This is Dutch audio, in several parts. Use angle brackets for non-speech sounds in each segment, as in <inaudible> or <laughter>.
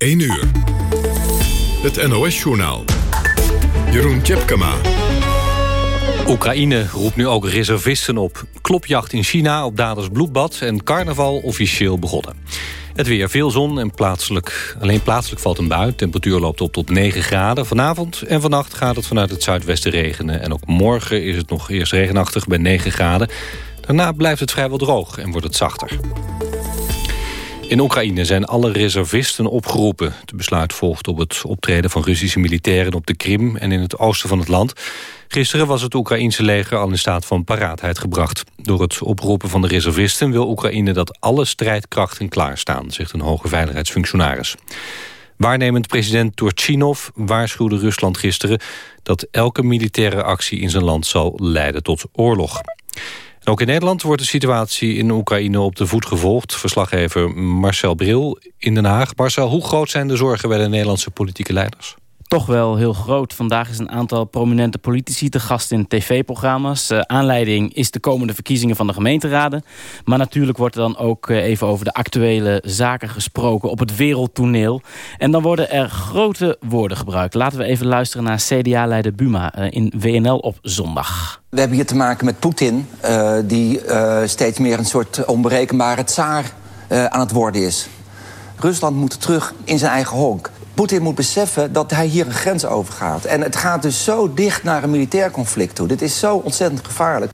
1 uur. Het NOS-journaal. Jeroen Tjepkama. Oekraïne roept nu ook reservisten op. Klopjacht in China op daders bloedbad en carnaval officieel begonnen. Het weer, veel zon en plaatselijk, alleen plaatselijk valt een bui. Temperatuur loopt op tot 9 graden. Vanavond en vannacht gaat het vanuit het zuidwesten regenen. En ook morgen is het nog eerst regenachtig bij 9 graden. Daarna blijft het vrijwel droog en wordt het zachter. In Oekraïne zijn alle reservisten opgeroepen. Het besluit volgt op het optreden van Russische militairen op de Krim en in het oosten van het land. Gisteren was het Oekraïense leger al in staat van paraatheid gebracht. Door het oproepen van de reservisten wil Oekraïne dat alle strijdkrachten klaarstaan, zegt een hoge veiligheidsfunctionaris. Waarnemend president Turchinov waarschuwde Rusland gisteren dat elke militaire actie in zijn land zal leiden tot oorlog. Ook in Nederland wordt de situatie in Oekraïne op de voet gevolgd. Verslaggever Marcel Bril in Den Haag. Marcel, hoe groot zijn de zorgen bij de Nederlandse politieke leiders? toch wel heel groot. Vandaag is een aantal prominente politici te gast in tv-programma's. Uh, aanleiding is de komende verkiezingen van de gemeenteraden. Maar natuurlijk wordt er dan ook uh, even over de actuele zaken gesproken op het wereldtoneel. En dan worden er grote woorden gebruikt. Laten we even luisteren naar CDA-leider Buma uh, in WNL op zondag. We hebben hier te maken met Poetin, die steeds meer een soort onberekenbare tsaar aan het worden is. Rusland moet terug in zijn eigen honk. Poetin moet beseffen dat hij hier een grens overgaat. En het gaat dus zo dicht naar een militair conflict toe. Dit is zo ontzettend gevaarlijk.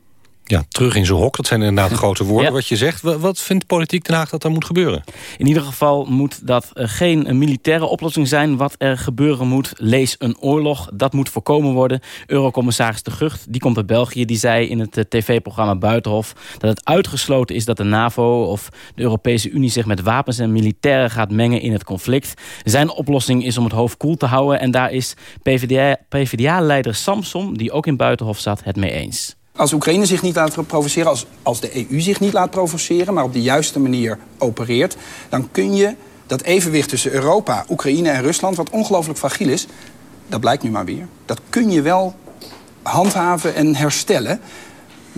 Ja, terug in zijn hok, dat zijn inderdaad <laughs> grote woorden wat je zegt. Wat vindt politiek Den Haag dat er moet gebeuren? In ieder geval moet dat geen militaire oplossing zijn. Wat er gebeuren moet, lees een oorlog. Dat moet voorkomen worden. Eurocommissaris de Gucht, die komt uit België... die zei in het eh, tv-programma Buitenhof... dat het uitgesloten is dat de NAVO of de Europese Unie... zich met wapens en militairen gaat mengen in het conflict. Zijn oplossing is om het hoofd koel te houden. En daar is PvdA-leider Samson, die ook in Buitenhof zat, het mee eens. Als Oekraïne zich niet laat provoceren, als, als de EU zich niet laat provoceren... maar op de juiste manier opereert... dan kun je dat evenwicht tussen Europa, Oekraïne en Rusland... wat ongelooflijk fragiel is, dat blijkt nu maar weer... dat kun je wel handhaven en herstellen...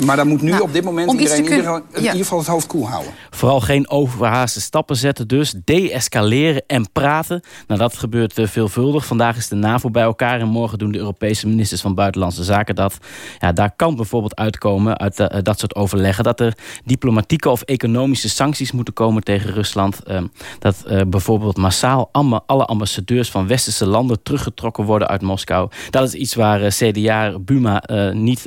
Maar daar moet nu nou, op dit moment iedereen in, ieder, in ieder geval het hoofd koel houden. Vooral geen overhaaste stappen zetten dus. De-escaleren en praten. Nou, dat gebeurt uh, veelvuldig. Vandaag is de NAVO bij elkaar en morgen doen de Europese ministers van Buitenlandse Zaken dat. Ja, daar kan bijvoorbeeld uitkomen uit uh, dat soort overleggen... dat er diplomatieke of economische sancties moeten komen tegen Rusland. Uh, dat bijvoorbeeld massaal alle ambassadeurs van westerse landen... teruggetrokken worden uit Moskou. Dat is iets waar CDA Buma niet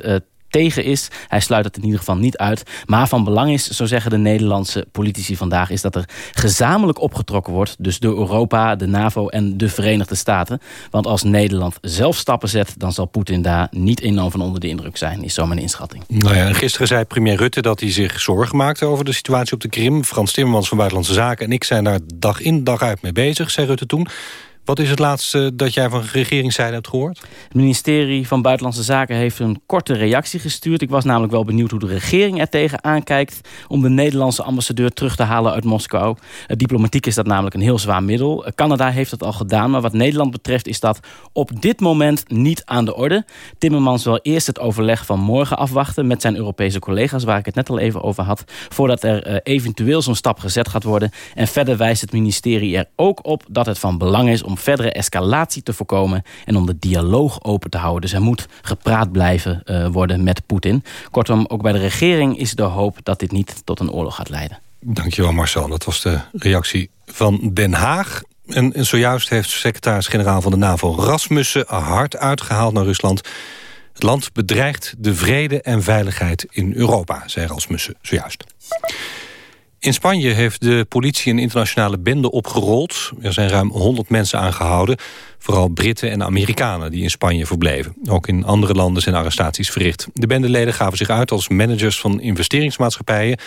tegen is. Hij sluit het in ieder geval niet uit. Maar van belang is, zo zeggen de Nederlandse politici vandaag... is dat er gezamenlijk opgetrokken wordt. Dus door Europa, de NAVO en de Verenigde Staten. Want als Nederland zelf stappen zet... dan zal Poetin daar niet enorm van onder de indruk zijn. Is zo mijn inschatting. Nou ja, gisteren zei premier Rutte dat hij zich zorgen maakte... over de situatie op de Krim. Frans Timmermans van Buitenlandse Zaken en ik zijn daar dag in dag uit mee bezig, zei Rutte toen. Wat is het laatste dat jij van regeringszijde hebt gehoord? Het ministerie van Buitenlandse Zaken heeft een korte reactie gestuurd. Ik was namelijk wel benieuwd hoe de regering er tegen aankijkt... om de Nederlandse ambassadeur terug te halen uit Moskou. Diplomatiek is dat namelijk een heel zwaar middel. Canada heeft het al gedaan, maar wat Nederland betreft... is dat op dit moment niet aan de orde. Timmermans wil eerst het overleg van morgen afwachten... met zijn Europese collega's, waar ik het net al even over had... voordat er uh, eventueel zo'n stap gezet gaat worden. En verder wijst het ministerie er ook op dat het van belang is... om om verdere escalatie te voorkomen en om de dialoog open te houden. Dus er moet gepraat blijven uh, worden met Poetin. Kortom, ook bij de regering is de hoop dat dit niet tot een oorlog gaat leiden. Dankjewel Marcel, dat was de reactie van Den Haag. En, en zojuist heeft secretaris-generaal van de NAVO Rasmussen hard uitgehaald naar Rusland. Het land bedreigt de vrede en veiligheid in Europa, zei Rasmussen zojuist. In Spanje heeft de politie een internationale bende opgerold. Er zijn ruim 100 mensen aangehouden. Vooral Britten en Amerikanen die in Spanje verbleven. Ook in andere landen zijn arrestaties verricht. De bendeleden gaven zich uit als managers van investeringsmaatschappijen...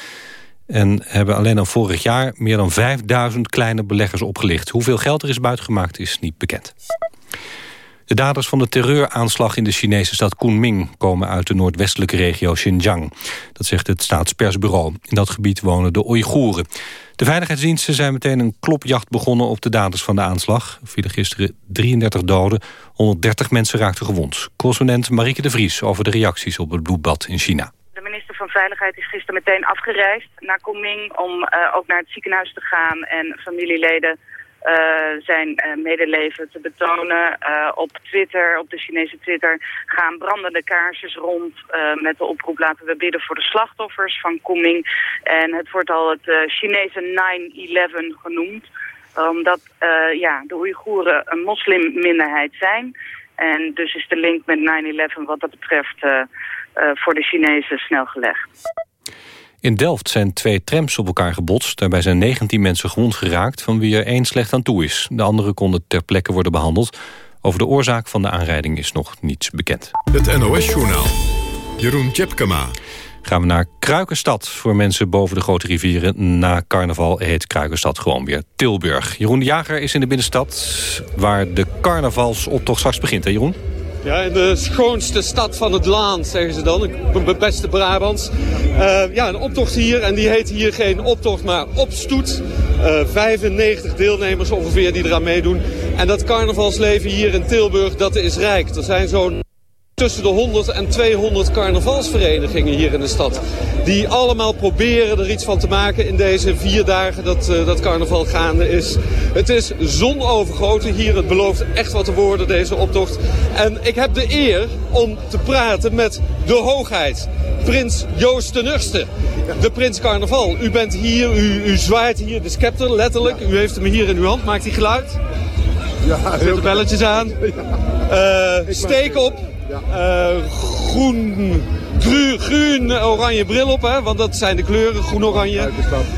en hebben alleen al vorig jaar meer dan 5000 kleine beleggers opgelicht. Hoeveel geld er is buitengemaakt is niet bekend. De daders van de terreuraanslag in de Chinese stad Kunming... komen uit de noordwestelijke regio Xinjiang. Dat zegt het staatspersbureau. In dat gebied wonen de Oeigoeren. De veiligheidsdiensten zijn meteen een klopjacht begonnen... op de daders van de aanslag. Er vielen gisteren 33 doden, 130 mensen raakten gewond. Correspondent Marieke de Vries over de reacties op het bloedbad in China. De minister van Veiligheid is gisteren meteen afgereisd naar Kunming... om uh, ook naar het ziekenhuis te gaan en familieleden zijn medeleven te betonen. op Twitter, op de Chinese Twitter, gaan brandende kaarsjes rond met de oproep laten we bidden voor de slachtoffers van Kunming. En het wordt al het Chinese 9-11 genoemd omdat ja, de Oeigoeren een moslimminderheid zijn. En dus is de link met 9-11 wat dat betreft voor de Chinezen snel gelegd. In Delft zijn twee trams op elkaar gebotst. Daarbij zijn 19 mensen gewond geraakt, van wie er één slecht aan toe is. De anderen konden ter plekke worden behandeld. Over de oorzaak van de aanrijding is nog niets bekend. Het NOS-journaal. Jeroen Tjepkama gaan we naar Kruikenstad. Voor mensen boven de grote rivieren na carnaval heet Kruikenstad gewoon weer Tilburg. Jeroen de Jager is in de binnenstad waar de carnavalsoptocht straks begint. Hè Jeroen? Ja, in de schoonste stad van het land, zeggen ze dan. De beste Brabants. Uh, ja, een optocht hier. En die heet hier geen optocht, maar opstoet. Uh, 95 deelnemers ongeveer die eraan meedoen. En dat carnavalsleven hier in Tilburg, dat is rijk. Er zijn zo'n tussen de 100 en 200 carnavalsverenigingen hier in de stad. Die allemaal proberen er iets van te maken in deze vier dagen dat, uh, dat carnaval gaande is. Het is zonovergoten hier. Het belooft echt wat te worden, deze optocht. En ik heb de eer om te praten met de hoogheid. Prins Joost ten Urste. De prins carnaval. U bent hier, u, u zwaait hier de scepter, letterlijk. U heeft hem hier in uw hand. Maakt hij geluid? Ja, Zet de belletjes aan. <laughs> Uh, steek op. Uh, groen, groen, groen, oranje bril op, hè? want dat zijn de kleuren, groen-oranje.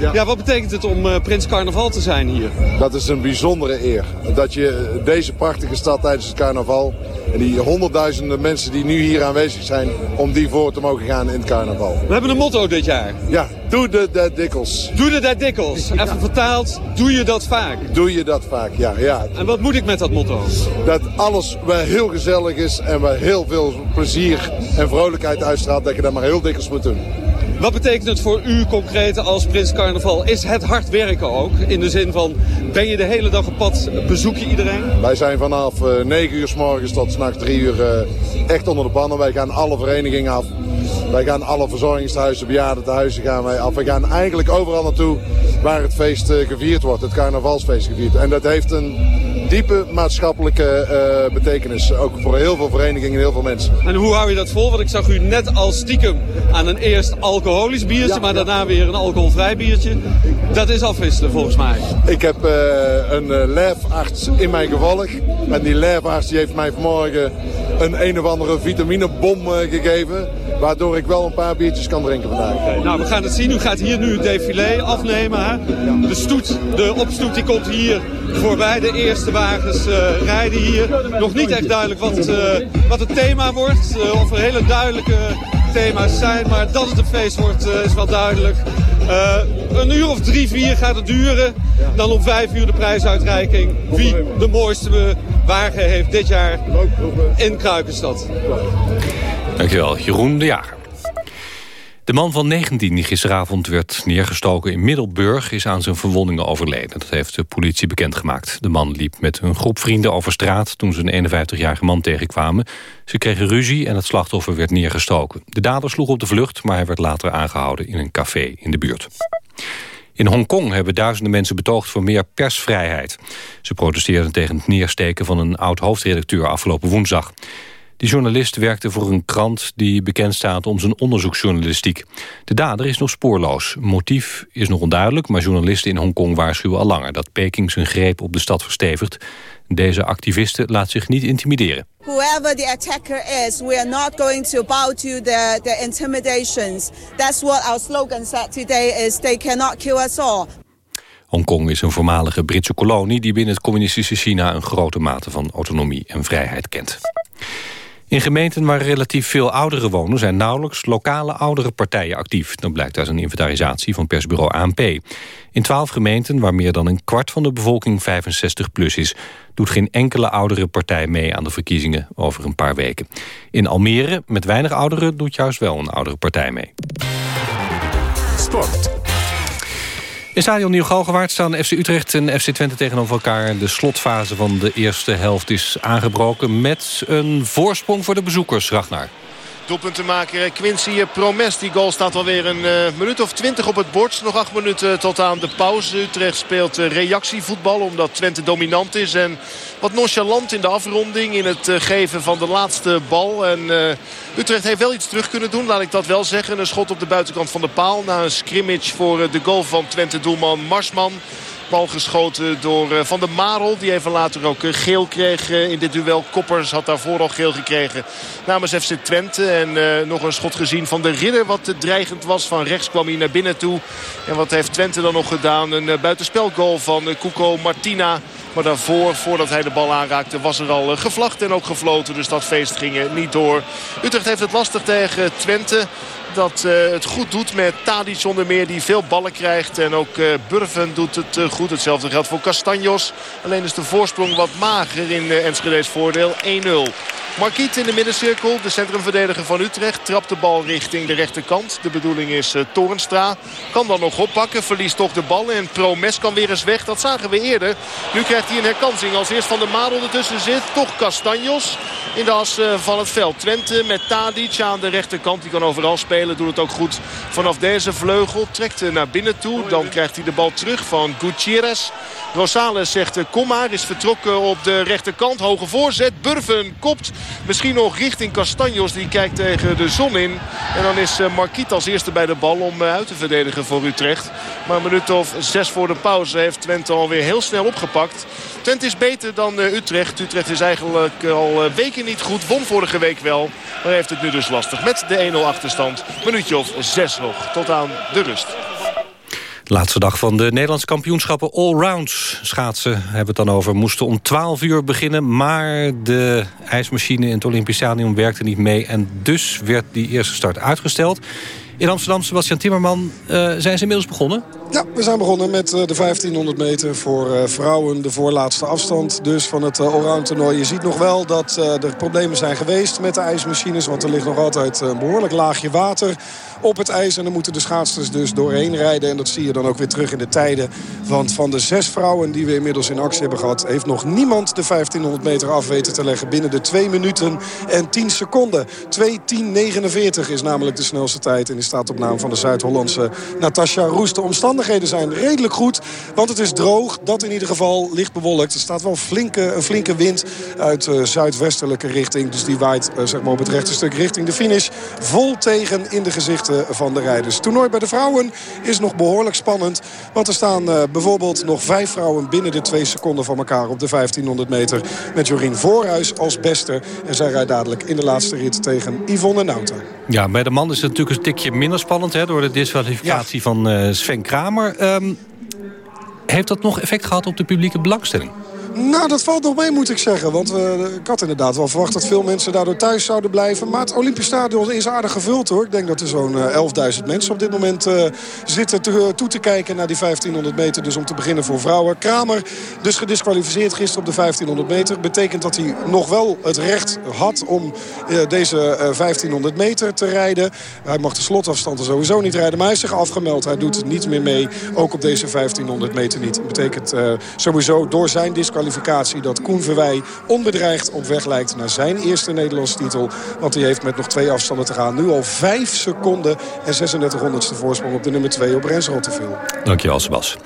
Ja. ja. wat betekent het om uh, Prins Carnaval te zijn hier? Dat is een bijzondere eer. Dat je deze prachtige stad tijdens het carnaval... en die honderdduizenden mensen die nu hier aanwezig zijn... om die voor te mogen gaan in het carnaval. We hebben een motto dit jaar. Ja, doe de dat dikkels. Doe de dat dikkels. <laughs> Even vertaald, doe je dat vaak? Doe je dat vaak, ja. ja. En wat moet ik met dat motto? Dat alles wel heel gezellig is en wel heel veel plezier en vrolijkheid uitstraalt... dat je dat maar heel dikwijls moet doen. Wat betekent het voor u concreet als Prins Carnaval? Is het hard werken ook? In de zin van, ben je de hele dag op pad, bezoek je iedereen? Wij zijn vanaf uh, eh, 9 uur s morgens tot s'nachts 3 uur uh, echt onder de pannen. Wij gaan alle verenigingen af. Wij gaan alle verzorgingshuizen, bejaardentehuizen gaan wij af. We gaan eigenlijk overal naartoe waar het feest uh, gevierd wordt, het carnavalsfeest gevierd. En dat heeft een diepe maatschappelijke uh, betekenis. Ook voor heel veel verenigingen en heel veel mensen. En hoe hou je dat vol? Want ik zag u net al stiekem aan een eerst alcoholisch biertje, ja, maar daarna weer een alcoholvrij biertje. Dat is afwisselen volgens mij. Ik heb uh, een uh, lijfarts in mijn gevolg. En die lijfarts die heeft mij vanmorgen een een of andere vitaminebom gegeven. Waardoor ik wel een paar biertjes kan drinken vandaag. Okay, nou, we gaan het zien. U gaat hier nu het défilé afnemen. Hè? De stoet, de opstoet, die komt hier voorbij. De eerste wagens uh, rijden hier. Nog niet echt duidelijk wat, uh, wat het thema wordt. Uh, of er hele duidelijke thema's zijn. Maar dat het een feest wordt, is wel duidelijk. een uur of drie, vier gaat het duren. Dan om vijf uur de prijsuitreiking. Wie de mooiste wagen heeft dit jaar in Kruikenstad. Dankjewel, Jeroen de Jager. De man van 19 die gisteravond werd neergestoken in Middelburg... is aan zijn verwondingen overleden. Dat heeft de politie bekendgemaakt. De man liep met een groep vrienden over straat... toen ze een 51-jarige man tegenkwamen. Ze kregen ruzie en het slachtoffer werd neergestoken. De dader sloeg op de vlucht, maar hij werd later aangehouden... in een café in de buurt. In Hongkong hebben duizenden mensen betoogd voor meer persvrijheid. Ze protesteerden tegen het neersteken van een oud-hoofdredacteur afgelopen woensdag. Die journalist werkte voor een krant die bekend staat om zijn onderzoeksjournalistiek. De dader is nog spoorloos. Motief is nog onduidelijk, maar journalisten in Hongkong waarschuwen al langer... dat Peking zijn greep op de stad verstevigt. Deze activiste laat zich niet intimideren. Whoever the attacker is, we are not going to bow to the, the intimidations. That's what our slogan said today is they cannot kill us all. Hongkong is een voormalige Britse kolonie die binnen het communistische China een grote mate van autonomie en vrijheid kent. In gemeenten waar relatief veel ouderen wonen... zijn nauwelijks lokale oudere partijen actief. Dat blijkt uit een inventarisatie van persbureau ANP. In twaalf gemeenten, waar meer dan een kwart van de bevolking 65 plus is... doet geen enkele oudere partij mee aan de verkiezingen over een paar weken. In Almere, met weinig ouderen, doet juist wel een oudere partij mee. Sport. In stadion Nieuw-Galgenwaard staan FC Utrecht en FC Twente tegenover elkaar. De slotfase van de eerste helft is aangebroken met een voorsprong voor de bezoekers, Ragnar. Doelpuntenmaker Quincy Promes. Die goal staat alweer een uh, minuut of twintig op het bord. Nog acht minuten tot aan de pauze. Utrecht speelt uh, reactievoetbal omdat Twente dominant is. En wat nonchalant in de afronding in het geven van de laatste bal. En Utrecht heeft wel iets terug kunnen doen, laat ik dat wel zeggen. Een schot op de buitenkant van de paal na een scrimmage voor de goal van Twente doelman Marsman. Bal geschoten door eh, Van der Marel. Die even later ook eh, geel kreeg eh, in dit duel. Koppers had daarvoor al geel gekregen namens FC Twente. En nog een schot gezien van de Ridder wat dreigend was. Van rechts kwam hij naar binnen toe. En wat heeft Twente dan nog gedaan? Een buitenspelgoal van Cuco Martina. Maar daarvoor, voordat hij de bal aanraakte, was er al gevlacht en ook gefloten. Dus dat feest ging niet door. Utrecht heeft het lastig tegen Twente dat uh, het goed doet met Tadic onder meer die veel ballen krijgt. En ook uh, Burven doet het uh, goed. Hetzelfde geldt voor Castanjos. Alleen is de voorsprong wat mager in Enschede's voordeel. 1-0. Marquiet in de middencirkel. De centrumverdediger van Utrecht trapt de bal richting de rechterkant. De bedoeling is Torenstra. Kan dan nog oppakken. Verliest toch de bal. En Promes kan weer eens weg. Dat zagen we eerder. Nu krijgt hij een herkansing. Als eerst Van de Madel ertussen zit. Toch Castanjos in de as van het veld. Twente met Tadic aan de rechterkant. Die kan overal spelen. Doet het ook goed vanaf deze vleugel. Trekt naar binnen toe. Dan krijgt hij de bal terug van Gutierrez. Rosales zegt kom maar. Is vertrokken op de rechterkant. Hoge voorzet. Burven kopt. Misschien nog richting Castanjos. Die kijkt tegen de zon in. En dan is eh, Marquiet als eerste bij de bal om eh, uit te verdedigen voor Utrecht. Maar een minuut of zes voor de pauze heeft Twente alweer heel snel opgepakt. Twente is beter dan eh, Utrecht. Utrecht is eigenlijk al weken niet goed. Won vorige week wel. Maar heeft het nu dus lastig met de 1-0 achterstand. Minuutje of zes nog. Tot aan de rust. Laatste dag van de Nederlandse kampioenschappen Allrounds. Schaatsen hebben we het dan over. Moesten om 12 uur beginnen, maar de ijsmachine in het Olympisch Stadion werkte niet mee. En dus werd die eerste start uitgesteld. In Amsterdam, Sebastian Timmerman, uh, zijn ze inmiddels begonnen? Ja, we zijn begonnen met eh, de 1500 meter voor uh, vrouwen. De voorlaatste afstand dus van het allround toernooi. Je ziet nog wel dat er problemen zijn geweest met de ijsmachines. Want er ligt nog altijd een behoorlijk laagje water op het ijs. En dan moeten de schaatsers dus doorheen rijden. En dat zie je dan ook weer terug in de tijden. Want van de zes vrouwen die we inmiddels in actie hebben gehad... heeft nog niemand de 1500 meter af weten te leggen binnen de 2 minuten en 10 seconden. 2.10.49 is namelijk de snelste tijd. En die staat op naam van de Zuid-Hollandse Natasja Roest. De omstandigheden zijn redelijk goed, want het is droog. Dat in ieder geval licht bewolkt. Er staat wel flinke, een flinke wind uit uh, zuidwestelijke richting. Dus die waait uh, zeg maar op het rechte stuk richting de finish. Vol tegen in de gezicht van de rijders. Toernooi bij de vrouwen is nog behoorlijk spannend. Want er staan uh, bijvoorbeeld nog vijf vrouwen binnen de twee seconden van elkaar op de 1500 meter. Met Jorien Voorhuis als beste. En zij rijdt dadelijk in de laatste rit tegen Yvonne Nauta. Ja, bij de man is het natuurlijk een tikje minder spannend... Hè, door de disqualificatie van uh, Sven Kramer. Um, heeft dat nog effect gehad op de publieke belangstelling? Nou, dat valt nog mee, moet ik zeggen. Want we, ik had inderdaad wel verwacht dat veel mensen daardoor thuis zouden blijven. Maar het Olympisch Stadion is aardig gevuld, hoor. Ik denk dat er zo'n 11.000 eh, mensen op dit moment uh, zitten te, toe te kijken... naar die 1500 meter, dus om te beginnen voor vrouwen. Kramer, dus gedisqualificeerd gisteren op de 1500 meter. Betekent dat hij nog wel het recht had om deze 1500 meter te rijden. Hij mag de slotafstanden sowieso niet rijden, maar hij is zich afgemeld. Hij doet niet meer mee, ook op deze 1500 meter niet. Betekent sowieso door zijn disqualificatie dat Koen Verwij onbedreigd op weg lijkt naar zijn eerste Nederlandse titel. Want hij heeft met nog twee afstanden te gaan. Nu al 5 seconden en 36 honderdste voorsprong op de nummer 2 op Rens Rotterdam. Dankjewel, Sebas.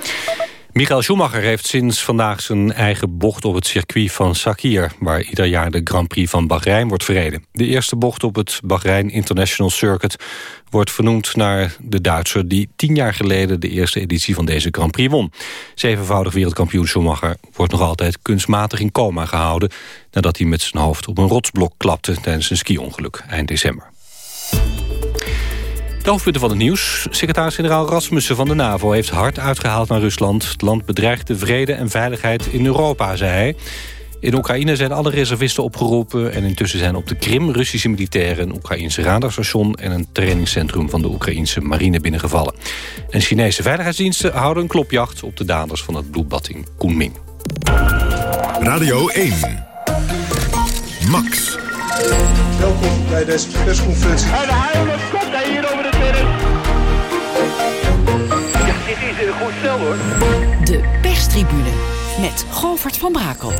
Michael Schumacher heeft sinds vandaag zijn eigen bocht op het circuit van Sakir... waar ieder jaar de Grand Prix van Bahrein wordt verreden. De eerste bocht op het Bahrein International Circuit wordt vernoemd naar de Duitser... die tien jaar geleden de eerste editie van deze Grand Prix won. Zevenvoudig wereldkampioen Schumacher wordt nog altijd kunstmatig in coma gehouden... nadat hij met zijn hoofd op een rotsblok klapte tijdens een ski-ongeluk eind december. De hoofdpunten van het nieuws. Secretaris-generaal Rasmussen van de NAVO heeft hard uitgehaald naar Rusland. Het land bedreigt de vrede en veiligheid in Europa, zei hij. In Oekraïne zijn alle reservisten opgeroepen... en intussen zijn op de Krim Russische militairen... een Oekraïnse radarstation en een trainingscentrum... van de Oekraïnse marine binnengevallen. En Chinese veiligheidsdiensten houden een klopjacht... op de daders van het bloedbad in Kunming. Radio 1. Max. Welkom bij deze persconferentie. Hoor. De perstribune met Govert van Brakel.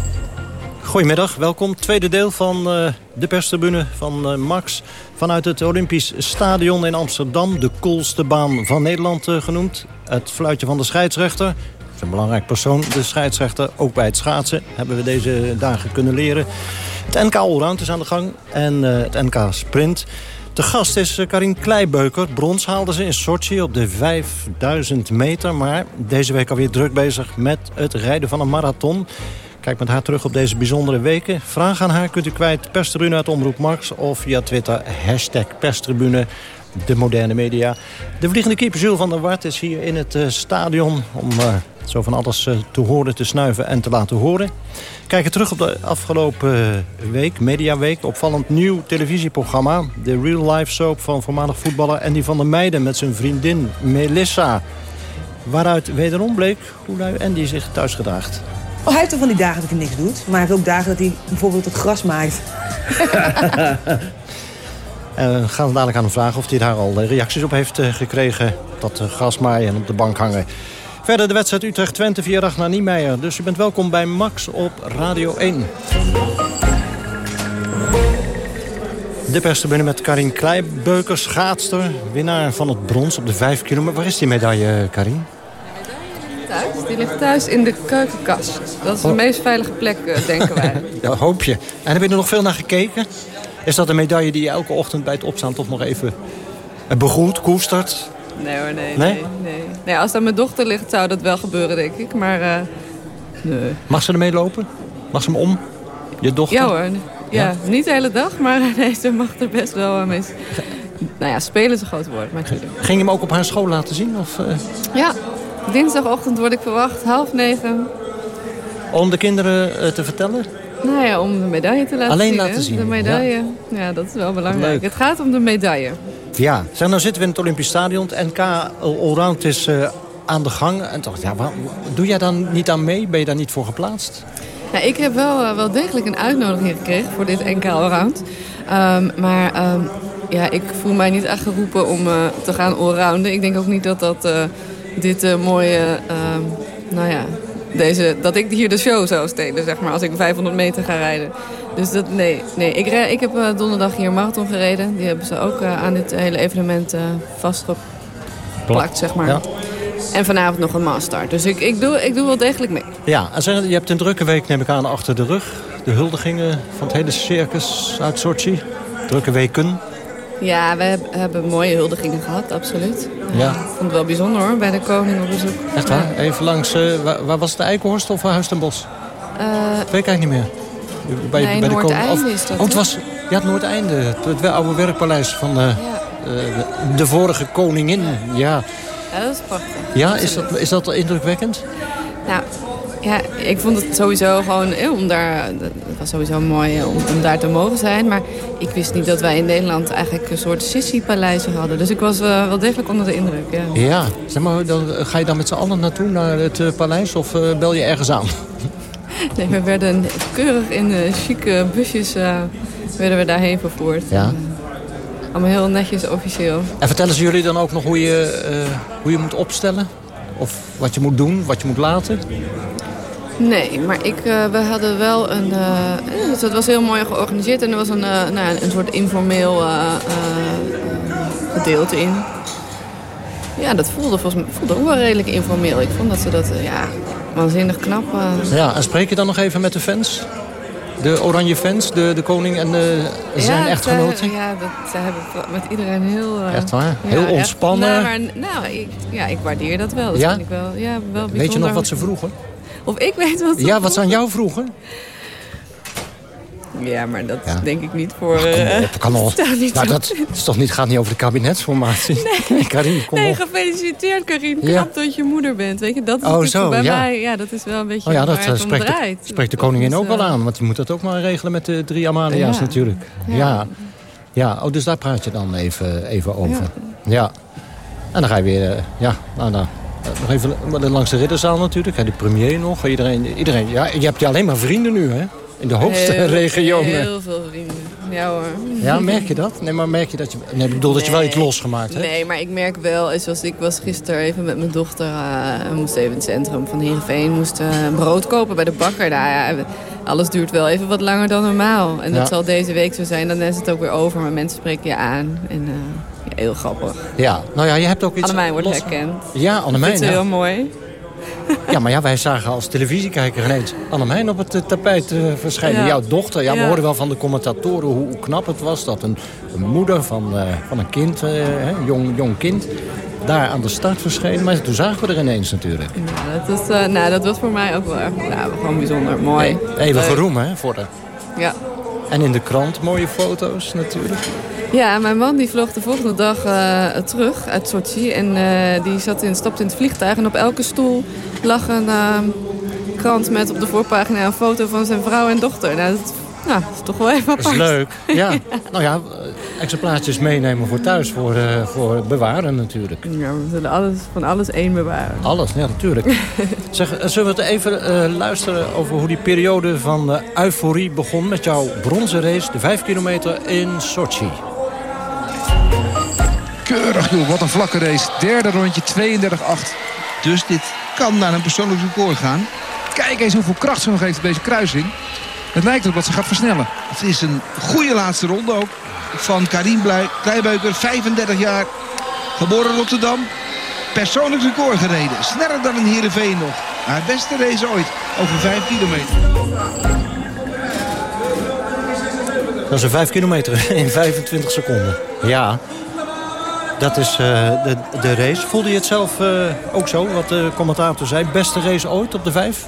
Goedemiddag, welkom. Tweede deel van uh, de perstribune van uh, Max. Vanuit het Olympisch Stadion in Amsterdam. De coolste baan van Nederland uh, genoemd. Het fluitje van de scheidsrechter. Dat is een belangrijk persoon, de scheidsrechter. Ook bij het schaatsen hebben we deze dagen kunnen leren. Het NK Allround is aan de gang. En het NK Sprint. De gast is Karin Kleibeuker. Brons haalde ze in Sochi op de 5000 meter. Maar deze week alweer druk bezig met het rijden van een marathon. Kijk met haar terug op deze bijzondere weken. Vragen aan haar kunt u kwijt perstribune uit Omroep Max... of via Twitter hashtag perstribune de moderne media. De vliegende keeper Jules van der Wart is hier in het uh, stadion... om uh, zo van alles uh, te horen, te snuiven en te laten horen. Kijken terug op de afgelopen week, Mediaweek. Opvallend nieuw televisieprogramma. De real life soap van voormalig voetballer Andy van der Meijden... met zijn vriendin Melissa. Waaruit wederom bleek hoe lui Andy zich thuis gedraagt. Oh, hij heeft toch van die dagen dat hij niks doet. Maar hij heeft ook dagen dat hij bijvoorbeeld het gras maait. <laughs> uh, gaan we dadelijk aan hem vragen of hij daar al reacties op heeft gekregen. Dat uh, grasmaaien en op de bank hangen. Verder de wedstrijd Utrecht-Twente via Ragnar Niemeyer. Dus u bent welkom bij Max op Radio 1. De perstribune met Karin Kleibeuker, schaatster. Winnaar van het brons op de 5 kilometer. Waar is die medaille, Karin? thuis. Die ligt thuis in de keukenkast. Dat is de meest veilige plek, eh, denken wij. <laughs> ja, hoop je. En heb je er nog veel naar gekeken? Is dat een medaille die je elke ochtend bij het opstaan toch nog even eh, begroet, koestert? Nee hoor, nee, nee? Nee, nee. als dat mijn dochter ligt, zou dat wel gebeuren, denk ik. Maar uh, nee. Mag ze ermee lopen? Mag ze hem om? Je dochter? Ja hoor. Ja, niet de hele dag, maar <laughs> nee, ze mag er best wel mee. Nou ja, spelen is een groot woord. Maar... Ging je hem ook op haar school laten zien? Of, uh... Ja, Dinsdagochtend word ik verwacht, half negen. Om de kinderen uh, te vertellen? Nou ja, om de medaille te laten Alleen zien. laten zien? De medaille, ja. ja. dat is wel belangrijk. Het gaat om de medaille. Ja, zeg, nou zitten we in het Olympisch Stadion. Het NK Allround is uh, aan de gang. En toch, ja, doe jij dan niet aan mee? Ben je daar niet voor geplaatst? Ja, ik heb wel, uh, wel degelijk een uitnodiging gekregen voor dit NK Allround. Um, maar um, ja, ik voel mij niet echt geroepen om uh, te gaan allrounden. Ik denk ook niet dat dat dit mooie, uh, nou ja, deze, dat ik hier de show zou stelen, zeg maar, als ik 500 meter ga rijden. Dus dat, nee, nee. Ik, ik heb uh, donderdag hier een marathon gereden. Die hebben ze ook aan dit hele evenement vastgeplakt, zeg maar. Ja. En vanavond nog een master. Dus ik, ik, doe, ik doe wel degelijk mee. Ja, en zeg, je hebt een drukke week, neem ik aan, achter de rug. De huldigingen van het hele circus uit Sochi. Drukke weken. Ja, we hebben mooie huldigingen gehad, absoluut. Ja. Ik vond het wel bijzonder hoor, bij de koning op bezoek. Echt waar? Even langs, uh, waar, waar, was het, de Eikenhorst of Huis ten Bos? Uh, Weet ik eigenlijk niet meer. Bij, nee, bij de is dat. Oh, het was ja, het Noordeinde. Het, het oude werkpaleis van de, ja. uh, de vorige koningin. Ja. ja, dat is prachtig. Ja, is dat, is dat indrukwekkend? Nou, ja, ik vond het sowieso gewoon, eh, om daar, het was sowieso mooi om, om, daar te mogen zijn. Maar ik wist niet dat wij in Nederland eigenlijk een soort sissy-paleizen hadden. Dus ik was uh, wel degelijk onder de indruk, ja. Ja, zeg maar, dan, ga je dan met z'n allen naartoe, naar het uh, paleis, of uh, bel je ergens aan? Nee, we werden keurig in chique busjes werden we daarheen vervoerd. Ja. Allemaal heel netjes officieel. En vertellen ze jullie dan ook nog hoe je, hoe je moet opstellen? Of wat je moet doen, wat je moet laten? Nee, maar ik, uh, we hadden wel een... Uh, dus het was heel mooi georganiseerd en er was een, nou, een soort informeel gedeelte in. Ja, dat voelde, volgens mij, voelde ook wel redelijk informeel. Ik vond dat ze dat ja, waanzinnig knap... Ja, en spreek je dan nog even met de fans? De oranje fans, de, de koning en de, zijn ja, echtgenoten? Zij, ja, dat, zij hebben met iedereen heel... echt waar? Heel ja, ontspannen? Echt, nou, maar, nou ik, ja, ik waardeer dat wel. Dat ja? vind ik wel, ja, wel bijzonder. Weet je nog wat ze vroegen? Of ik weet wat ze Ja, wat ze aan jou vroegen? Ja, maar dat ja. denk ik niet voor... Ach, op, kan <laughs> al. Niet nou, dat is toch niet, gaat niet over de kabinetsformatie? Nee, <laughs> Karin, kom nee op. gefeliciteerd Karin. Knap ja. dat je moeder bent. Weet je, dat is oh, zo, bij ja. mij. Ja, dat is wel een beetje oh, ja, dat waar het spreekt, om draait. De, spreekt de koningin ook wel aan. Want die moet dat ook maar regelen met de drie Amalia's ja. natuurlijk. Ja. ja. Oh, dus daar praat je dan even, even over. Ja. En dan ga je weer... Ja, nou, nou, nog even langs de ridderzaal natuurlijk. De premier nog. Iedereen, iedereen, ja, je hebt alleen maar vrienden nu, hè? In de hoogste Heel- regionen. Heel veel vrienden. Ja hoor. Ja, merk je dat? Nee, maar merk je dat je... Nee, ik bedoel dat je wel iets losgemaakt hebt. Nee, maar ik merk wel, zoals ik was gisteren even met mijn dochter, eh, we moesten even in het centrum van Heerenveen, moesten eh, brood kopen bij de bakker. Nou ja, alles duurt wel even wat langer dan normaal. En dat Ja. zal deze week zo zijn, dan is het ook weer over, maar mensen spreken je aan. En eh, ja, heel grappig. Ja, nou ja, je hebt ook iets... Annemijn wordt los- herkend. Ja, Annemijn. Ja. ze heel mooi. Ja, maar ja, wij zagen als televisiekijker ineens Annemijn op het eh, tapijt eh, verschijnen. Ja. Jouw dochter. Ja, we hoorden wel van de commentatoren hoe, hoe knap het was... dat een, een moeder van, eh, van een kind, hè, een jong, jong kind, daar aan de start verscheen. Maar toen zagen we er ineens natuurlijk. Ja, dat, is, nou, dat was voor mij ook wel erg, nou, gewoon bijzonder mooi. Even Leuk. geroem, hè, voor de... Ja. En in de krant mooie foto's natuurlijk. Ja, mijn man die vloog de volgende dag eh, terug uit Sochi. En eh, die zat in, stapte in het vliegtuig. En op elke stoel lag een eh, krant met op de voorpagina een foto van zijn vrouw en dochter. Nou, dat, nou, dat is toch wel even Dat is apart. leuk. <laughs> Ja, nou ja, eh, exemplaartjes meenemen voor thuis, voor, eh, voor bewaren natuurlijk. Ja, we zullen alles, van alles één bewaren. Alles, ja, natuurlijk. <laughs> zeg, eh, zullen we het even eh, luisteren over hoe die periode van eh, euforie begon... met jouw bronzen race, de 5 kilometer in Sochi. Keurig joh, wat een vlakke race. Derde rondje, 32-8. Dus dit kan naar een persoonlijk record gaan. Kijk eens hoeveel kracht ze nog heeft op deze kruising. Het lijkt erop dat ze gaat versnellen. Het is een goede laatste ronde ook. Van Karim Kleibeuker, 35 jaar. Geboren in Rotterdam. Persoonlijk record gereden. Sneller dan een Heerenveen nog. Haar beste race ooit. Over 5 kilometer. Dat is een 5 kilometer <laughs> in 25 seconden. Ja, dat is eh, de, de race. Voelde je het zelf eh, ook zo, wat de commentator zei? Beste race ooit op de 5?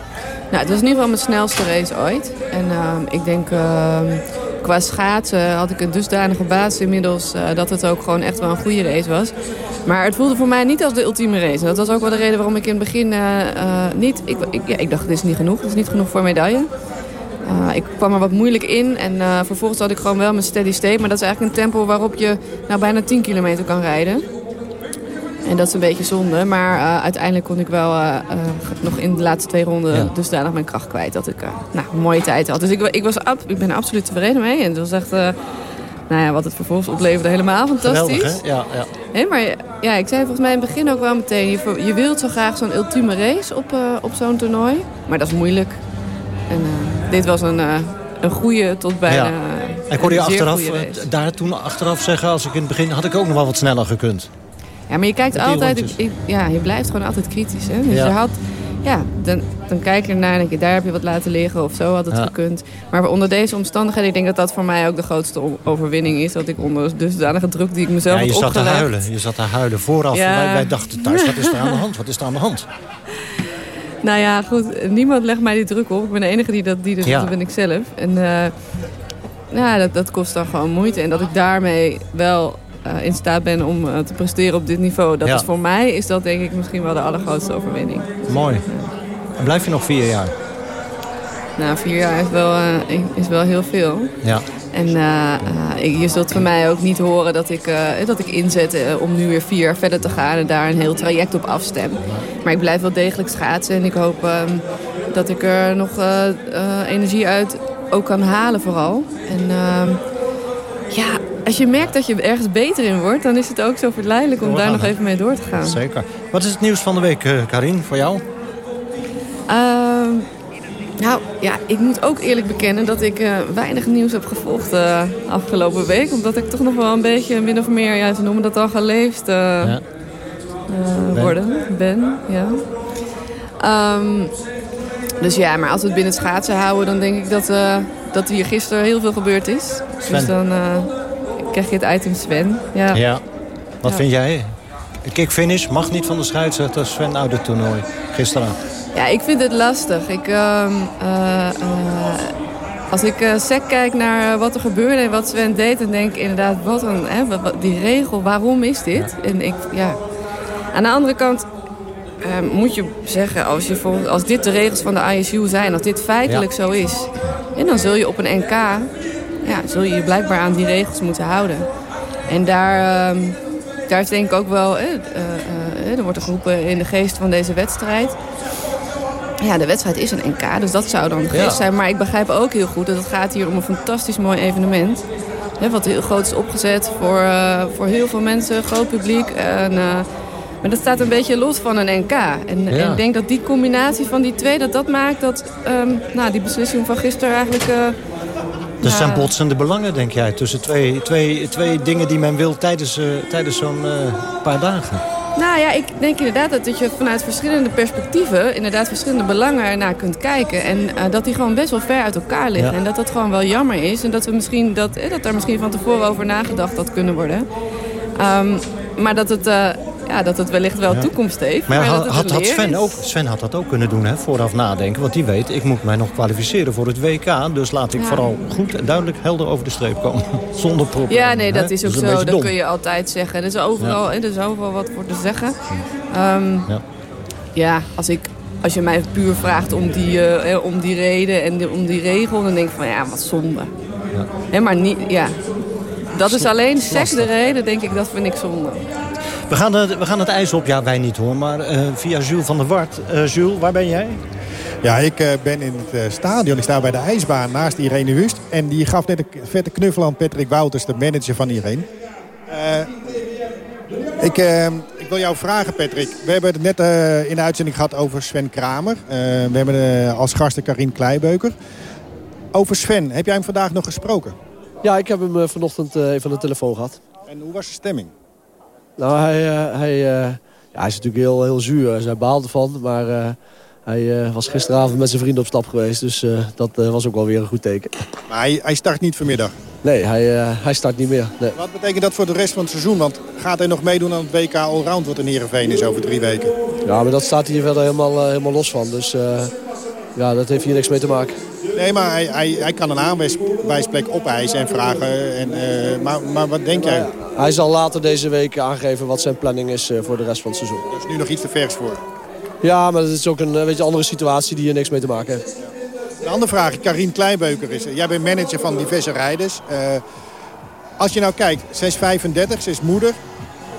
Nou, het was in ieder geval mijn snelste race ooit. En ehm, ik denk, ehm, qua schaatsen had ik een dusdanige basis inmiddels... eh, dat het ook gewoon echt wel een goede race was. Maar het voelde voor mij niet als de ultieme race. Dat was ook wel de reden waarom ik in het begin eh, eh, niet... Ik, ik, ja, ik dacht, dit is niet genoeg. Het is niet genoeg voor medaille. Ik kwam er wat moeilijk in en vervolgens had ik gewoon wel mijn steady state. Maar dat is eigenlijk een tempo waarop je nou, bijna 10 kilometer kan rijden. En dat is een beetje zonde. Maar eh, uiteindelijk kon ik wel eh, eh, nog in de laatste twee ronden Ja. dusdanig mijn kracht kwijt. Dat ik nou, een mooie tijd had. Dus ik, ik, was, ab- ik ben er absoluut tevreden mee. En het was echt... nou ja, wat het vervolgens opleverde, helemaal fantastisch. Geweldig, hè? Ja, ja. Hé, maar ja, ik zei volgens mij in het begin ook wel meteen... je, je wilt zo graag zo'n ultieme race op, op zo'n toernooi. Maar dat is moeilijk. En dit was een, een goede tot bijna... Ja. Ik hoorde je achteraf, daar toen achteraf zeggen, als ik in het begin had ik ook nog wel wat sneller gekund. Ja, maar je kijkt altijd... ik- ja, je blijft gewoon altijd kritisch. Hè? Dus Ja. je had... Ja, dan, dan kijk je ernaar en denk je, daar heb je wat laten liggen of zo had het Ja. gekund. Maar onder deze omstandigheden, ik denk dat dat voor mij ook de grootste overwinning is. Dat ik onder dusdanige druk die ik mezelf Ja, je had zat te huilen. Je zat te huilen vooraf. Ja. Wij, wij dachten thuis, wat is er aan de hand? <laughs> Wat is er aan de hand? Nou ja, goed. Niemand legt mij die druk op. Ik ben de enige die dat, die dus Ja. dat ben ik zelf. En eh, ja, dat, dat kost dan gewoon moeite. En dat ik daarmee wel eh, in staat ben om eh, te presteren op dit niveau. Dat Ja. is voor mij is dat denk ik misschien wel de allergrootste overwinning. Mooi. En blijf je nog vier jaar? Nou, vier jaar is wel, eh, is wel heel veel. Ja. En ik- je zult van mij ook niet horen dat ik, dat ik inzet om nu weer vier jaar verder te gaan en daar een heel traject op afstem. Maar ik blijf wel degelijk schaatsen en ik hoop ehm, dat ik er nog energie uit ook kan halen vooral. En ehm, ja, als je merkt dat je ergens beter in wordt, dan is het ook zo verleidelijk om daar nog even mee door te gaan. Zeker. Wat is het nieuws van de week, eh, Karin, voor jou? Ehm, nou ja, ik moet ook eerlijk bekennen dat ik eh, weinig nieuws heb gevolgd de afgelopen week. Omdat ik toch nog wel een beetje min of meer, ja, ze noemen dat dan geleefd Ben. worden. Ben, ja. Ehm, dus ja, maar als we het binnen het schaatsen houden, dan denk ik dat, dat hier gisteren heel veel gebeurd is. Sven. Dus dan krijg je het item Sven. Ja. Ja. Wat Ja. vind jij? De kickfinish mag niet van de scheidsrechter Sven het toernooi. Gisteren. Ja, ik vind het lastig. Ik, ehm, eh, eh, als ik eh sec kijk naar wat er gebeurde en wat Sven deed... dan denk ik inderdaad, wat een, hè, wat, wat- die regel, waarom is dit? En ik, ja. Aan de andere kant eh, moet je zeggen... Als, je voor, als dit de regels van de ISU zijn, als dit feitelijk Ja. zo is... En dan zul je op een NK, ja, zul je je blijkbaar aan die regels moeten houden. En daar, ehm, daar is denk ik ook wel... eh, eh, er wordt er geroepen in de geest van deze wedstrijd... ja, de wedstrijd is een NK, dus dat zou dan geweest Ja. zijn. Maar ik begrijp ook heel goed dat het gaat hier om een fantastisch mooi evenement. Hè, wat heel groot is opgezet voor, eh, voor heel veel mensen, groot publiek. En, maar dat staat een beetje los van een NK. En, en ik denk dat die combinatie van die twee, dat dat maakt dat ehm, nou, die beslissing van gisteren eigenlijk... Dat ja, zijn botsende belangen, denk jij, tussen twee, twee, twee dingen die men wil tijdens, eh, tijdens zo'n eh, paar dagen. Nou ja, ik denk inderdaad dat, dat je vanuit verschillende perspectieven... inderdaad verschillende belangen ernaar kunt kijken. En eh, dat die gewoon best wel ver uit elkaar liggen. Ja. En dat dat gewoon wel jammer is. En dat, we misschien dat, eh, dat daar misschien van tevoren over nagedacht had kunnen worden. Ehm, maar dat het, ja, dat het wellicht wel Ja. toekomst heeft. Maar ja, had, Sven, ook, Sven had dat ook kunnen doen, hè, vooraf nadenken. Want die weet, ik moet mij nog kwalificeren voor het WK. Dus laat ik Ja. vooral goed en duidelijk helder over de streep komen. <laughs> Zonder probleem. Ja, nee, dat hè. is ook zo. Dat kun je altijd zeggen. Er is overal, er is overal wat voor te zeggen. Ehm, Ja. ja, als, ik, als je mij puur vraagt om die, eh, om die reden en om die regel... dan denk ik van ja, wat zonde. Hè, maar niet, ja. Dat is alleen seks de reden, denk ik, dat vind ik zonde. We gaan, het, we gaan het ijs op, ja wij niet hoor, maar eh, via Jules van der Wart. Eh, Jules, waar ben jij? Ja, ik eh, ben in het eh, stadion. Ik sta bij de ijsbaan naast Irene Wust. En die gaf net een vette knuffel aan Patrick Wouters, de manager van Irene. Eh, ik, ik wil jou vragen, Patrick. We hebben het net eh, in de uitzending gehad over Sven Kramer. Eh, we hebben als gasten Karin Kleibeuker. Over Sven, heb jij hem vandaag nog gesproken? Ja, ik heb hem vanochtend eh, even aan de telefoon gehad. En hoe was de stemming? Nou, hij, eh, hij, eh, ja, hij is natuurlijk heel, heel zuur. Dus hij baalt ervan. Maar eh, hij eh, was gisteravond met zijn vrienden op stap geweest. Dus eh, dat eh, was ook wel weer een goed teken. Maar hij, hij start niet vanmiddag. Nee, hij, eh, hij start niet meer. Nee. Wat betekent dat voor de rest van het seizoen? Want gaat hij nog meedoen aan het WK Allround wat in Heerenveen is over drie weken? Ja, maar dat staat hier verder helemaal, eh, helemaal los van. Dus eh, ja, dat heeft hier niks mee te maken. Nee, maar hij, hij, hij kan een aanwijsplek opeisen en vragen. En, eh, maar, maar wat denk jij? Hij zal later deze week aangeven wat zijn planning is eh, voor de rest van het seizoen. Er is nu nog iets te vers voor. Ja, maar dat is ook een eh, beetje andere situatie die hier niks mee te maken heeft. Een andere vraag, Karin Kleinbeuker is. Jij bent manager van diverse rijders. Eh, als je nou kijkt, ze is 35, ze is moeder.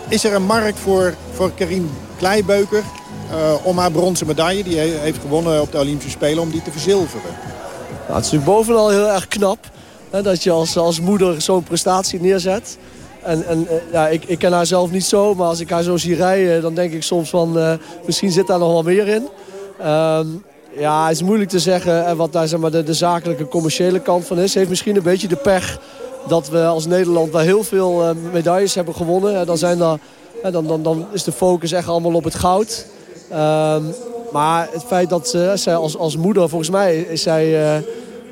Is er een markt voor, voor Karin Kleinbeuker eh, om haar bronzen medaille... die hij heeft gewonnen op de Olympische Spelen, om die te verzilveren? Het is natuurlijk bovenal heel erg knap hè, dat je als, als moeder zo'n prestatie neerzet. En, en eh, ja, ik, ik ken haar zelf niet zo, maar als ik haar zo zie rijden... dan denk ik soms van, eh, misschien zit daar nog wel meer in. Ehm, ja, het is moeilijk te zeggen en wat daar zeg maar, de, de zakelijke, commerciële kant van is. Heeft misschien een beetje de pech dat we als Nederland wel heel veel eh, medailles hebben gewonnen. En dan, zijn dan, dan, dan is de focus echt allemaal op het goud. Ehm, maar het feit dat ze, zij als, als moeder, volgens mij is zij... eh,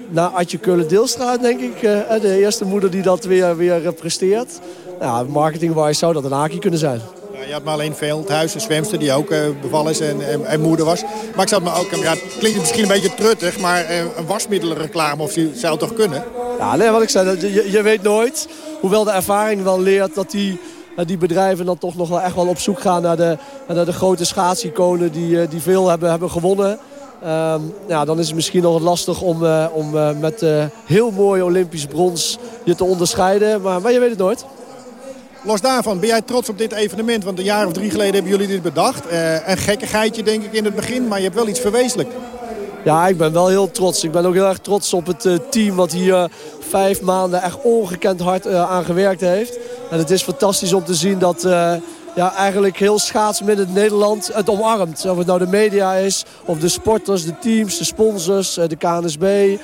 na Adje Keulen-Deelstra, denk ik, eh, de eerste moeder die dat weer, weer eh, presteert. Ja, marketing-wise zou dat een haakje kunnen zijn. Ja, je had maar alleen Veldhuis, een zwemster die ook eh, bevallen is en, en, en moeder was. Maar ik zat me ook, ja, het klinkt misschien een beetje truttig, maar eh, een wasmiddelenreclame of die zou toch kunnen? Ja, nee, wat ik zei, je, je weet nooit. Hoewel de ervaring wel leert dat die, eh, die bedrijven dan toch nog wel echt wel op zoek gaan naar de, naar de grote schaatsiconen die, eh, die veel hebben, hebben gewonnen. Ehm, ja, dan is het misschien nog lastig om, eh, om eh, met heel mooi Olympisch brons je te onderscheiden. Maar, maar je weet het nooit. Los daarvan, ben jij trots op dit evenement? Want een jaar of drie geleden hebben jullie dit bedacht. Een gekkigheidje denk ik in het begin, maar je hebt wel iets verwezenlijkt. Ja, ik ben wel heel trots. Ik ben ook heel erg trots op het team wat hier vijf maanden echt ongekend hard aan gewerkt heeft. En het is fantastisch om te zien dat eh, ja, eigenlijk heel schaatsmiddend Nederland het omarmt. Of het nou de media is, of de sporters, de teams, de sponsors, eh, de KNSB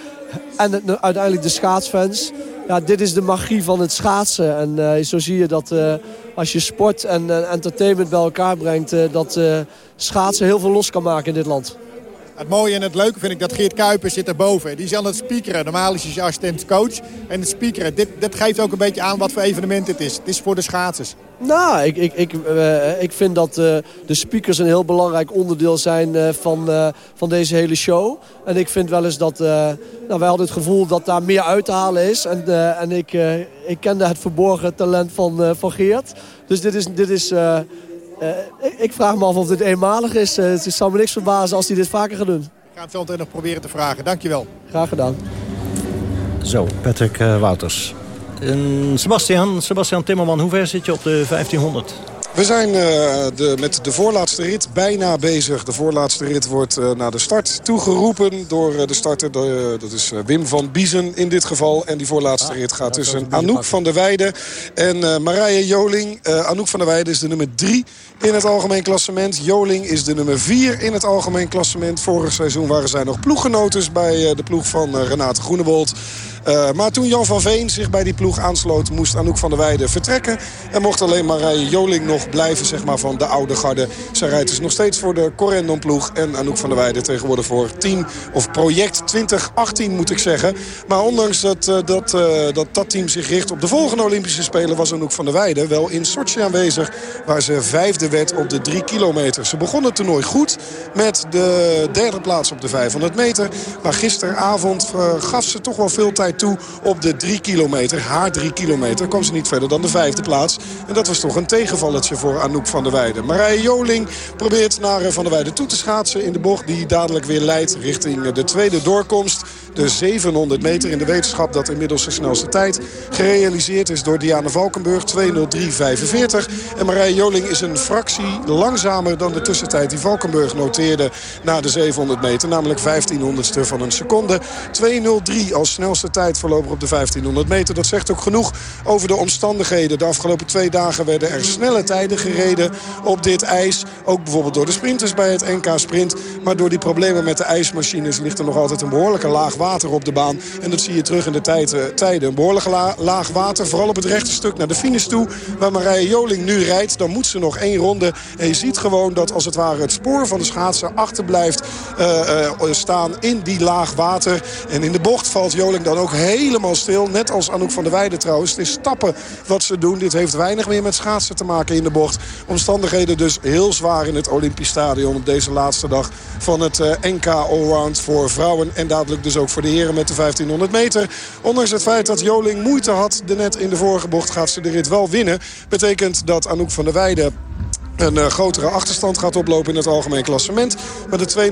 en uiteindelijk de schaatsfans. Ja, dit is de magie van het schaatsen. En eh, zo zie je dat als je sport en entertainment bij elkaar brengt... dat schaatsen heel veel los kan maken in dit land. Het mooie en het leuke vind ik dat Geert Kuipers zit erboven. Die is aan het speakeren. Normaal is hij assistent coach. En het speakeren, dit, geeft ook een beetje aan wat voor evenement dit is. Het is voor de schaatsers. Nou, ik, ik, ik, eh, ik vind dat eh, de speakers een heel belangrijk onderdeel zijn eh, van, van deze hele show. En ik vind wel eens dat... nou, wij hadden het gevoel dat daar meer uit te halen is. En, en ik, ik kende het verborgen talent van, van Geert. Dus dit is... Dit is eh, ik, ik vraag me af of dit eenmalig is. Eh, het zou me niks verbazen als hij dit vaker gaat doen. Ik ga het zo meteen nog proberen te vragen. Dankjewel. Graag gedaan. Zo, Patrick eh, Wouters. En Sebastian, Sebastian Timmerman, hoe ver zit je op de 1500? We zijn uh, de, met de voorlaatste rit bijna bezig. De voorlaatste rit wordt uh, naar de start toegeroepen door uh, de starter. De, dat is Wim van Biezen in dit geval. En die voorlaatste rit gaat tussen Anouk van der Weijden en Marije Joling. Anouk van der Weijden is de nummer 3 in het algemeen klassement. Joling is de nummer 4 in het algemeen klassement. Vorig seizoen waren zij nog ploeggenotes bij de ploeg van Renate Groenewold. Uh, maar toen Jan van Veen zich bij die ploeg aansloot... moest Anouk van der Weijden vertrekken. En mocht alleen Marije Joling nog blijven zeg maar, van de oude garde. Zij rijdt dus nog steeds voor de Corendon-ploeg. En Anouk van der Weijden tegenwoordig voor team of project 2018 moet ik zeggen. Maar ondanks dat uh, dat, uh, dat, dat team zich richt op de volgende Olympische Spelen... was Anouk van der Weijden wel in Sochi aanwezig... waar ze vijfde werd op de drie kilometer. Ze begon het toernooi goed met de derde plaats op de 500 meter. Maar gisteravond gaf ze toch wel veel tijd toe op de 3 kilometer. Haar 3 kilometer kwam ze niet verder dan de vijfde plaats. En dat was toch een tegenvalletje voor Anouk van der Weijden. Marije Joling probeert naar Van der Weijden toe te schaatsen in de bocht... die dadelijk weer leidt richting de tweede doorkomst. De 700 meter in de wetenschap dat inmiddels de snelste tijd gerealiseerd is door Diana Valkenburg. 2.03.45. En Marije Joling is een fractie langzamer dan de tussentijd die Valkenburg noteerde na de 700 meter. Namelijk 1500ste van een seconde. 2.03 als snelste tijd voorlopig op de 1500 meter. Dat zegt ook genoeg over de omstandigheden. De afgelopen twee dagen werden er snelle tijden gereden op dit ijs. Ook bijvoorbeeld door de sprinters bij het NK Sprint. Maar door die problemen met de ijsmachines ligt er nog altijd een behoorlijke laag water op de baan. En dat zie je terug in de tijd, uh, tijden. Een behoorlijke la laag water, vooral op het rechte stuk naar de finish toe. Waar Marije Joling nu rijdt, dan moet ze nog één ronde. En je ziet gewoon dat als het ware het spoor van de schaatsen achterblijft uh, staan in die laag water. En in de bocht valt Joling dan ook helemaal stil. Net als Anouk van der Weijden trouwens. Het is stappen wat ze doen. Dit heeft weinig meer met schaatsen te maken in de bocht. Omstandigheden dus heel zwaar in het Olympisch Stadion op deze laatste dag van het NK Allround voor vrouwen. En dadelijk dus ook voor de heren met de 1500 meter. Ondanks het feit dat Joling moeite had de net in de vorige bocht gaat ze de rit wel winnen. Betekent dat Anouk van der Weijden een uh, grotere achterstand gaat oplopen in het algemeen klassement. Maar de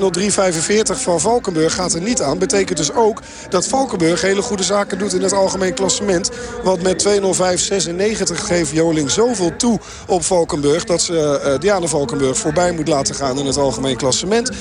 2.03.45 van Valkenburg gaat er niet aan. Betekent dus ook dat Valkenburg hele goede zaken doet in het algemeen klassement. Want met 2.05.96 geeft Joling zoveel toe op Valkenburg... dat ze uh, Diana Valkenburg voorbij moet laten gaan in het algemeen klassement. 2.07.47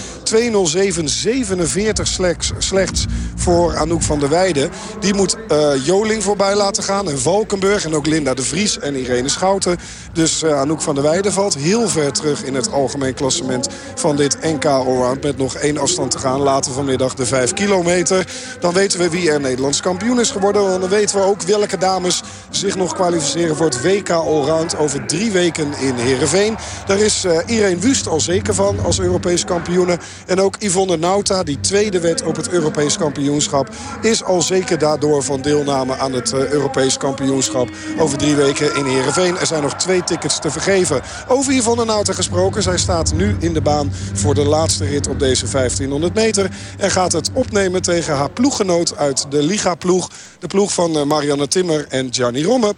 slechts, slechts voor Anouk van der Weijden. Die moet uh, Joling voorbij laten gaan en Valkenburg. En ook Linda de Vries en Irene Schouten. Dus Anouk van der Weijden valt heel heel ver terug in het algemeen klassement van dit NK Allround. Met nog één afstand te gaan. Later vanmiddag de 5 kilometer. Dan weten we wie er Nederlands kampioen is geworden. En dan weten we ook welke dames zich nog kwalificeren voor het WK Allround. Over drie weken in Heerenveen. Daar is uh, Irene Wust al zeker van als Europees kampioene. En ook Yvonne Nauta, die tweede werd op het Europees kampioenschap... is al zeker daardoor van deelname aan het uh, Europees kampioenschap... over drie weken in Heerenveen. Er zijn nog twee tickets te vergeven. Over Yvonne Nauta gesproken. Zij staat nu in de baan voor de laatste rit op deze 1500 meter. En gaat het opnemen tegen haar ploeggenoot uit de Liga-ploeg. De ploeg van eh, Marianne Timmer en Gianni Romme.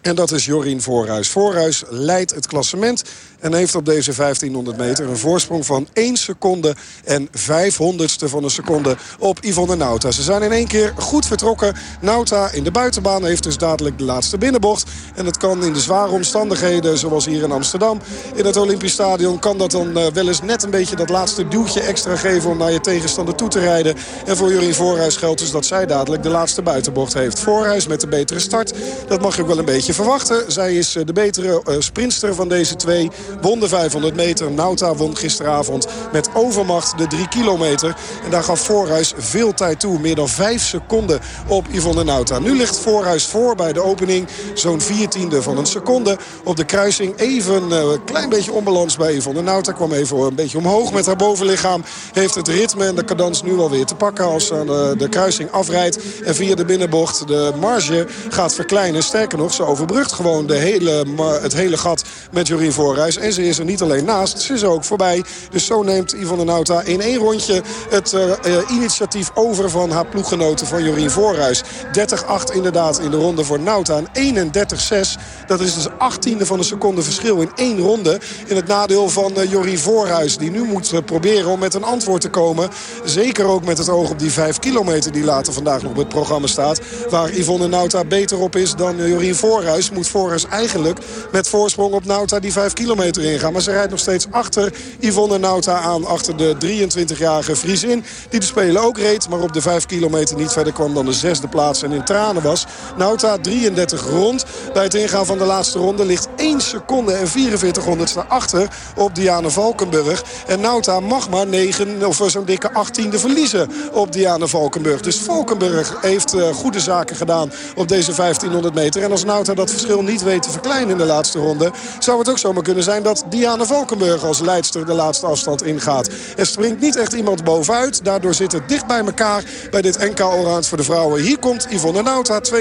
En dat is Jorien Voorhuis. Voorhuis leidt het klassement en heeft op deze 1500 meter een voorsprong van 1 seconde en 500ste van een seconde op Yvonne Nauta. Ze zijn in één keer goed vertrokken. Nauta in de buitenbaan heeft dus dadelijk de laatste binnenbocht. En het kan in de zware omstandigheden, zoals hier in Amsterdam... in het Olympisch Stadion, kan dat dan uh, wel eens net een beetje dat laatste duwtje extra geven... om naar je tegenstander toe te rijden. En voor Jorien Voorhuis geldt dus dat zij dadelijk de laatste buitenbocht heeft. Voorhuis met de betere start, dat mag je ook wel een beetje verwachten. Zij is uh, de betere uh, sprinster van deze twee won de 500 meter. Nauta won gisteravond met overmacht de 3 kilometer. En daar gaf Voorhuis veel tijd toe. Meer dan 5 seconden op Yvonne Nauta. Nu ligt Voorhuis voor bij de opening. Zo'n 14e van een seconde. Op de kruising even een uh, klein beetje onbalans bij Yvonne Nauta. Kwam even een beetje omhoog met haar bovenlichaam. Heeft het ritme en de cadans nu alweer te pakken als ze de, de kruising afrijdt. En via de binnenbocht de marge gaat verkleinen. Sterker nog, ze overbrugt gewoon de hele, het hele gat met Jorien Voorhuis. En ze is er niet alleen naast, ze is er ook voorbij. Dus zo neemt Yvonne Nauta in één rondje het uh, initiatief over van haar ploeggenoten van Jorien Voorhuis. 30-8 inderdaad in de ronde voor Nauta. En 31-6, dat is dus achttiende van een seconde verschil in één ronde. In het nadeel van uh, Jorien Voorhuis. Die nu moet proberen om met een antwoord te komen. Zeker ook met het oog op die 5 kilometer die later vandaag nog op het programma staat. Waar Yvonne Nauta beter op is dan Jorien Voorhuis. Moet Voorhuis eigenlijk met voorsprong op Nauta die 5 kilometer Maar ze rijdt nog steeds achter Yvonne Nauta aan. Achter de 23-jarige Friesin. Die de Spelen ook reed. Maar op de 5 kilometer niet verder kwam dan de zesde plaats. En in tranen was. Nauta 33 rond. Bij het ingaan van de laatste ronde ligt 1 seconde en 44 honderdste achter op Diana Valkenburg. En Nauta mag maar 9 of zo'n dikke 18e verliezen op Diana Valkenburg. Dus Valkenburg heeft uh, goede zaken gedaan op deze 1500 meter. En als Nauta dat verschil niet weet te verkleinen in de laatste ronde... zou het ook zomaar kunnen zijn dat Diana Valkenburg als leidster de laatste afstand ingaat. Er springt niet echt iemand bovenuit. Daardoor zit het dicht bij elkaar bij dit NK Allround voor de vrouwen. Hier komt Yvonne Nauta, 2.03.45,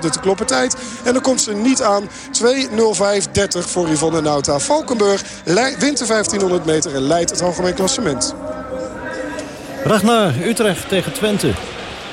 de te kloppen tijd. En dan komt ze niet aan, 2.05.30 voor Yvonne Nauta. Valkenburg wint de 1500 meter en leidt het algemeen klassement. Ragnar, Utrecht tegen Twente.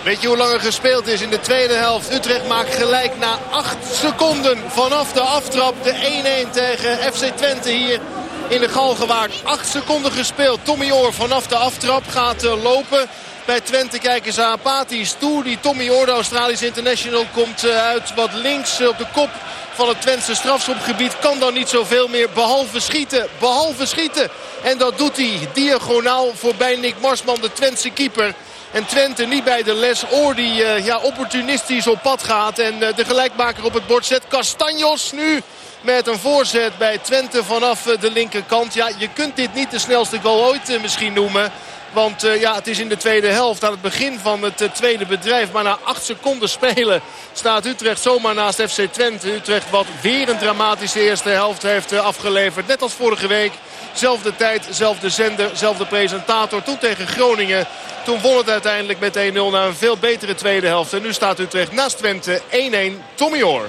Weet je hoe lang er gespeeld is in de tweede helft? Utrecht maakt gelijk na 8 seconden vanaf de aftrap. De 1-1 tegen FC Twente hier in de Galgenwaard. 8 seconden gespeeld. Tommy Oor vanaf de aftrap gaat uh, lopen. Bij Twente kijken ze apathisch toe. Die Tommy Oor, de Australische international, komt uh, uit wat links uh, op de kop van het Twentse strafschopgebied. Kan dan niet zoveel meer behalve schieten. Behalve schieten. En dat doet hij diagonaal voorbij Nick Marsman, de Twentse keeper. En Twente niet bij de les. Oor die uh, ja, opportunistisch op pad gaat. En uh, de gelijkmaker op het bord zet. Castanjos nu met een voorzet bij Twente vanaf uh, de linkerkant. Ja, je kunt dit niet de snelste goal ooit misschien noemen. Want uh, ja, het is in de tweede helft aan het begin van het uh, tweede bedrijf. Maar na acht seconden spelen staat Utrecht zomaar naast FC Twente. Utrecht wat weer een dramatische eerste helft heeft uh, afgeleverd. Net als vorige week. Zelfde tijd, zelfde zender, zelfde presentator. Toen tegen Groningen. Toen won het uiteindelijk met 1-0 na een veel betere tweede helft. En nu staat Utrecht naast Twente 1-1 Tommy Oor.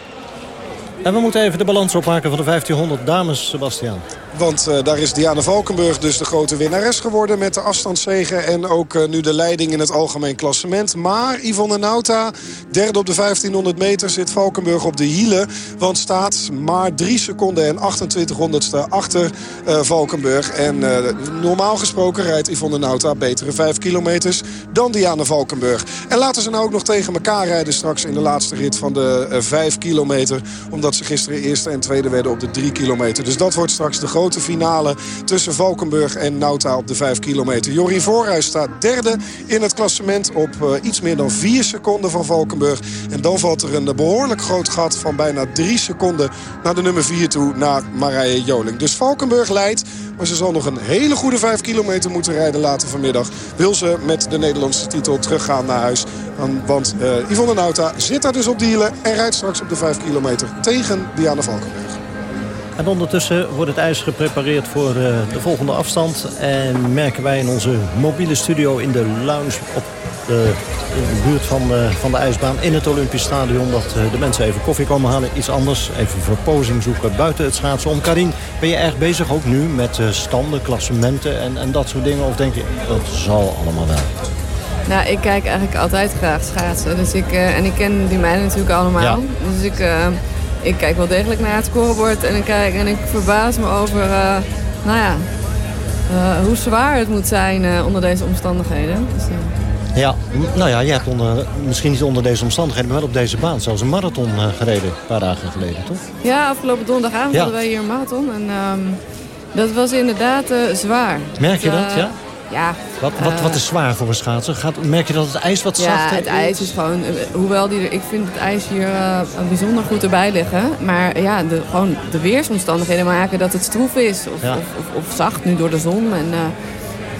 En we moeten even de balans opmaken van de 1500 dames, Sebastian. Want uh, daar is Diana Valkenburg dus de grote winnares geworden met de afstandszegen. En ook uh, nu de leiding in het algemeen klassement. Maar Yvonne Nauta, derde op de 1500 meter, zit Valkenburg op de hielen. Want staat maar 3 seconden en 28 honderdste achter uh, Valkenburg. En normaal gesproken rijdt Yvonne Nauta betere 5 kilometers dan Diana Valkenburg. En laten ze nou ook nog tegen elkaar rijden straks in de laatste rit van de 5 kilometer. Omdat ze gisteren eerste en tweede werden op de 3 kilometer. Dus dat wordt straks de grote grote finale tussen Valkenburg en Nauta op de 5 kilometer. Jorien Voorhuis staat derde in het klassement op uh, iets meer dan 4 seconden van Valkenburg. En dan valt er een behoorlijk groot gat van bijna 3 seconden naar de nummer 4 toe, naar Marije Joling. Dus Valkenburg leidt, maar ze zal nog een hele goede 5 kilometer moeten rijden later vanmiddag. Wil ze met de Nederlandse titel teruggaan naar huis. Want uh, Yvonne Nauta zit daar dus op dealen en rijdt straks op de 5 kilometer tegen Diana Valkenburg. En ondertussen wordt het ijs geprepareerd voor uh, de volgende afstand. En merken wij in onze mobiele studio in de lounge op de, in de buurt van de, van de ijsbaan in het Olympisch Stadion... dat uh, de mensen even koffie komen halen, iets anders. Even verpozing zoeken buiten het schaatsen. Om Karin, ben je erg bezig ook nu met standen, klassementen en, en dat soort dingen? Of denk je, dat zal allemaal wel? Nou, ik kijk eigenlijk altijd graag schaatsen. Dus ik, en ik ken die meiden natuurlijk allemaal. Ja. Dus ik ik kijk wel degelijk naar het scorebord en ik, kijk, en ik verbaas me over uh, nou ja, uh, hoe zwaar het moet zijn uh, onder deze omstandigheden. Dus, ja, nou ja, jij hebt onder, misschien niet onder deze omstandigheden, maar wel op deze baan zelfs een marathon gereden, een paar dagen geleden, toch? Ja, afgelopen donderdagavond ja. hadden wij hier een marathon en um, dat was inderdaad zwaar. Merk je dat, ja? Ja. Wat, wat, wat is zwaar voor een schaatser? Gaat, merk je dat het ijs wat zachter is? Ja, het ijs is gewoon... Hoewel die, ik vind het ijs hier uh, bijzonder goed erbij liggen. Maar ja, de, gewoon de weersomstandigheden maken dat het stroef is. Of, ja. of, of, of, zacht nu door de zon. En, uh,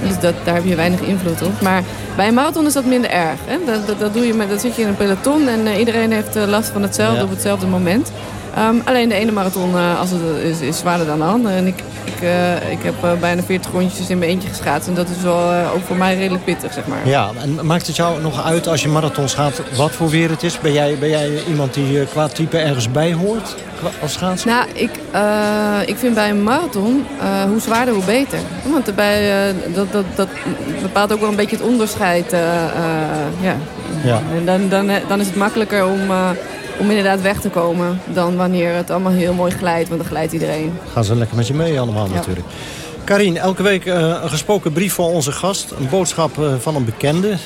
dus dat, daar heb je weinig invloed op. Maar bij een marathon is dat minder erg. Hè? Dat, dat, dat, doe je met, dat zit je in een peloton en iedereen heeft last van hetzelfde ja. op hetzelfde moment. Ehm, alleen de ene marathon uh, als het, is, is zwaarder dan de andere. En ik, ik, uh, ik heb uh, bijna 40 rondjes in mijn eentje geschaatst. En dat is wel ook voor mij redelijk pittig, zeg maar. Ja, en maakt het jou nog uit als je marathons gaat wat voor weer het is? Ben jij, ben jij iemand die qua type ergens bij hoort als schaatser? Nou, ik, ik vind bij een marathon hoe zwaarder hoe beter. Want dat, dat, dat bepaalt ook wel een beetje het onderscheid. ja. Ja. En dan, dan, dan is het makkelijker om om inderdaad weg te komen dan wanneer het allemaal heel mooi glijdt, want dan glijdt iedereen. Gaan ze lekker met je mee allemaal natuurlijk. Karin, elke week uh, een gesproken brief voor onze gast. Een boodschap uh, van een bekende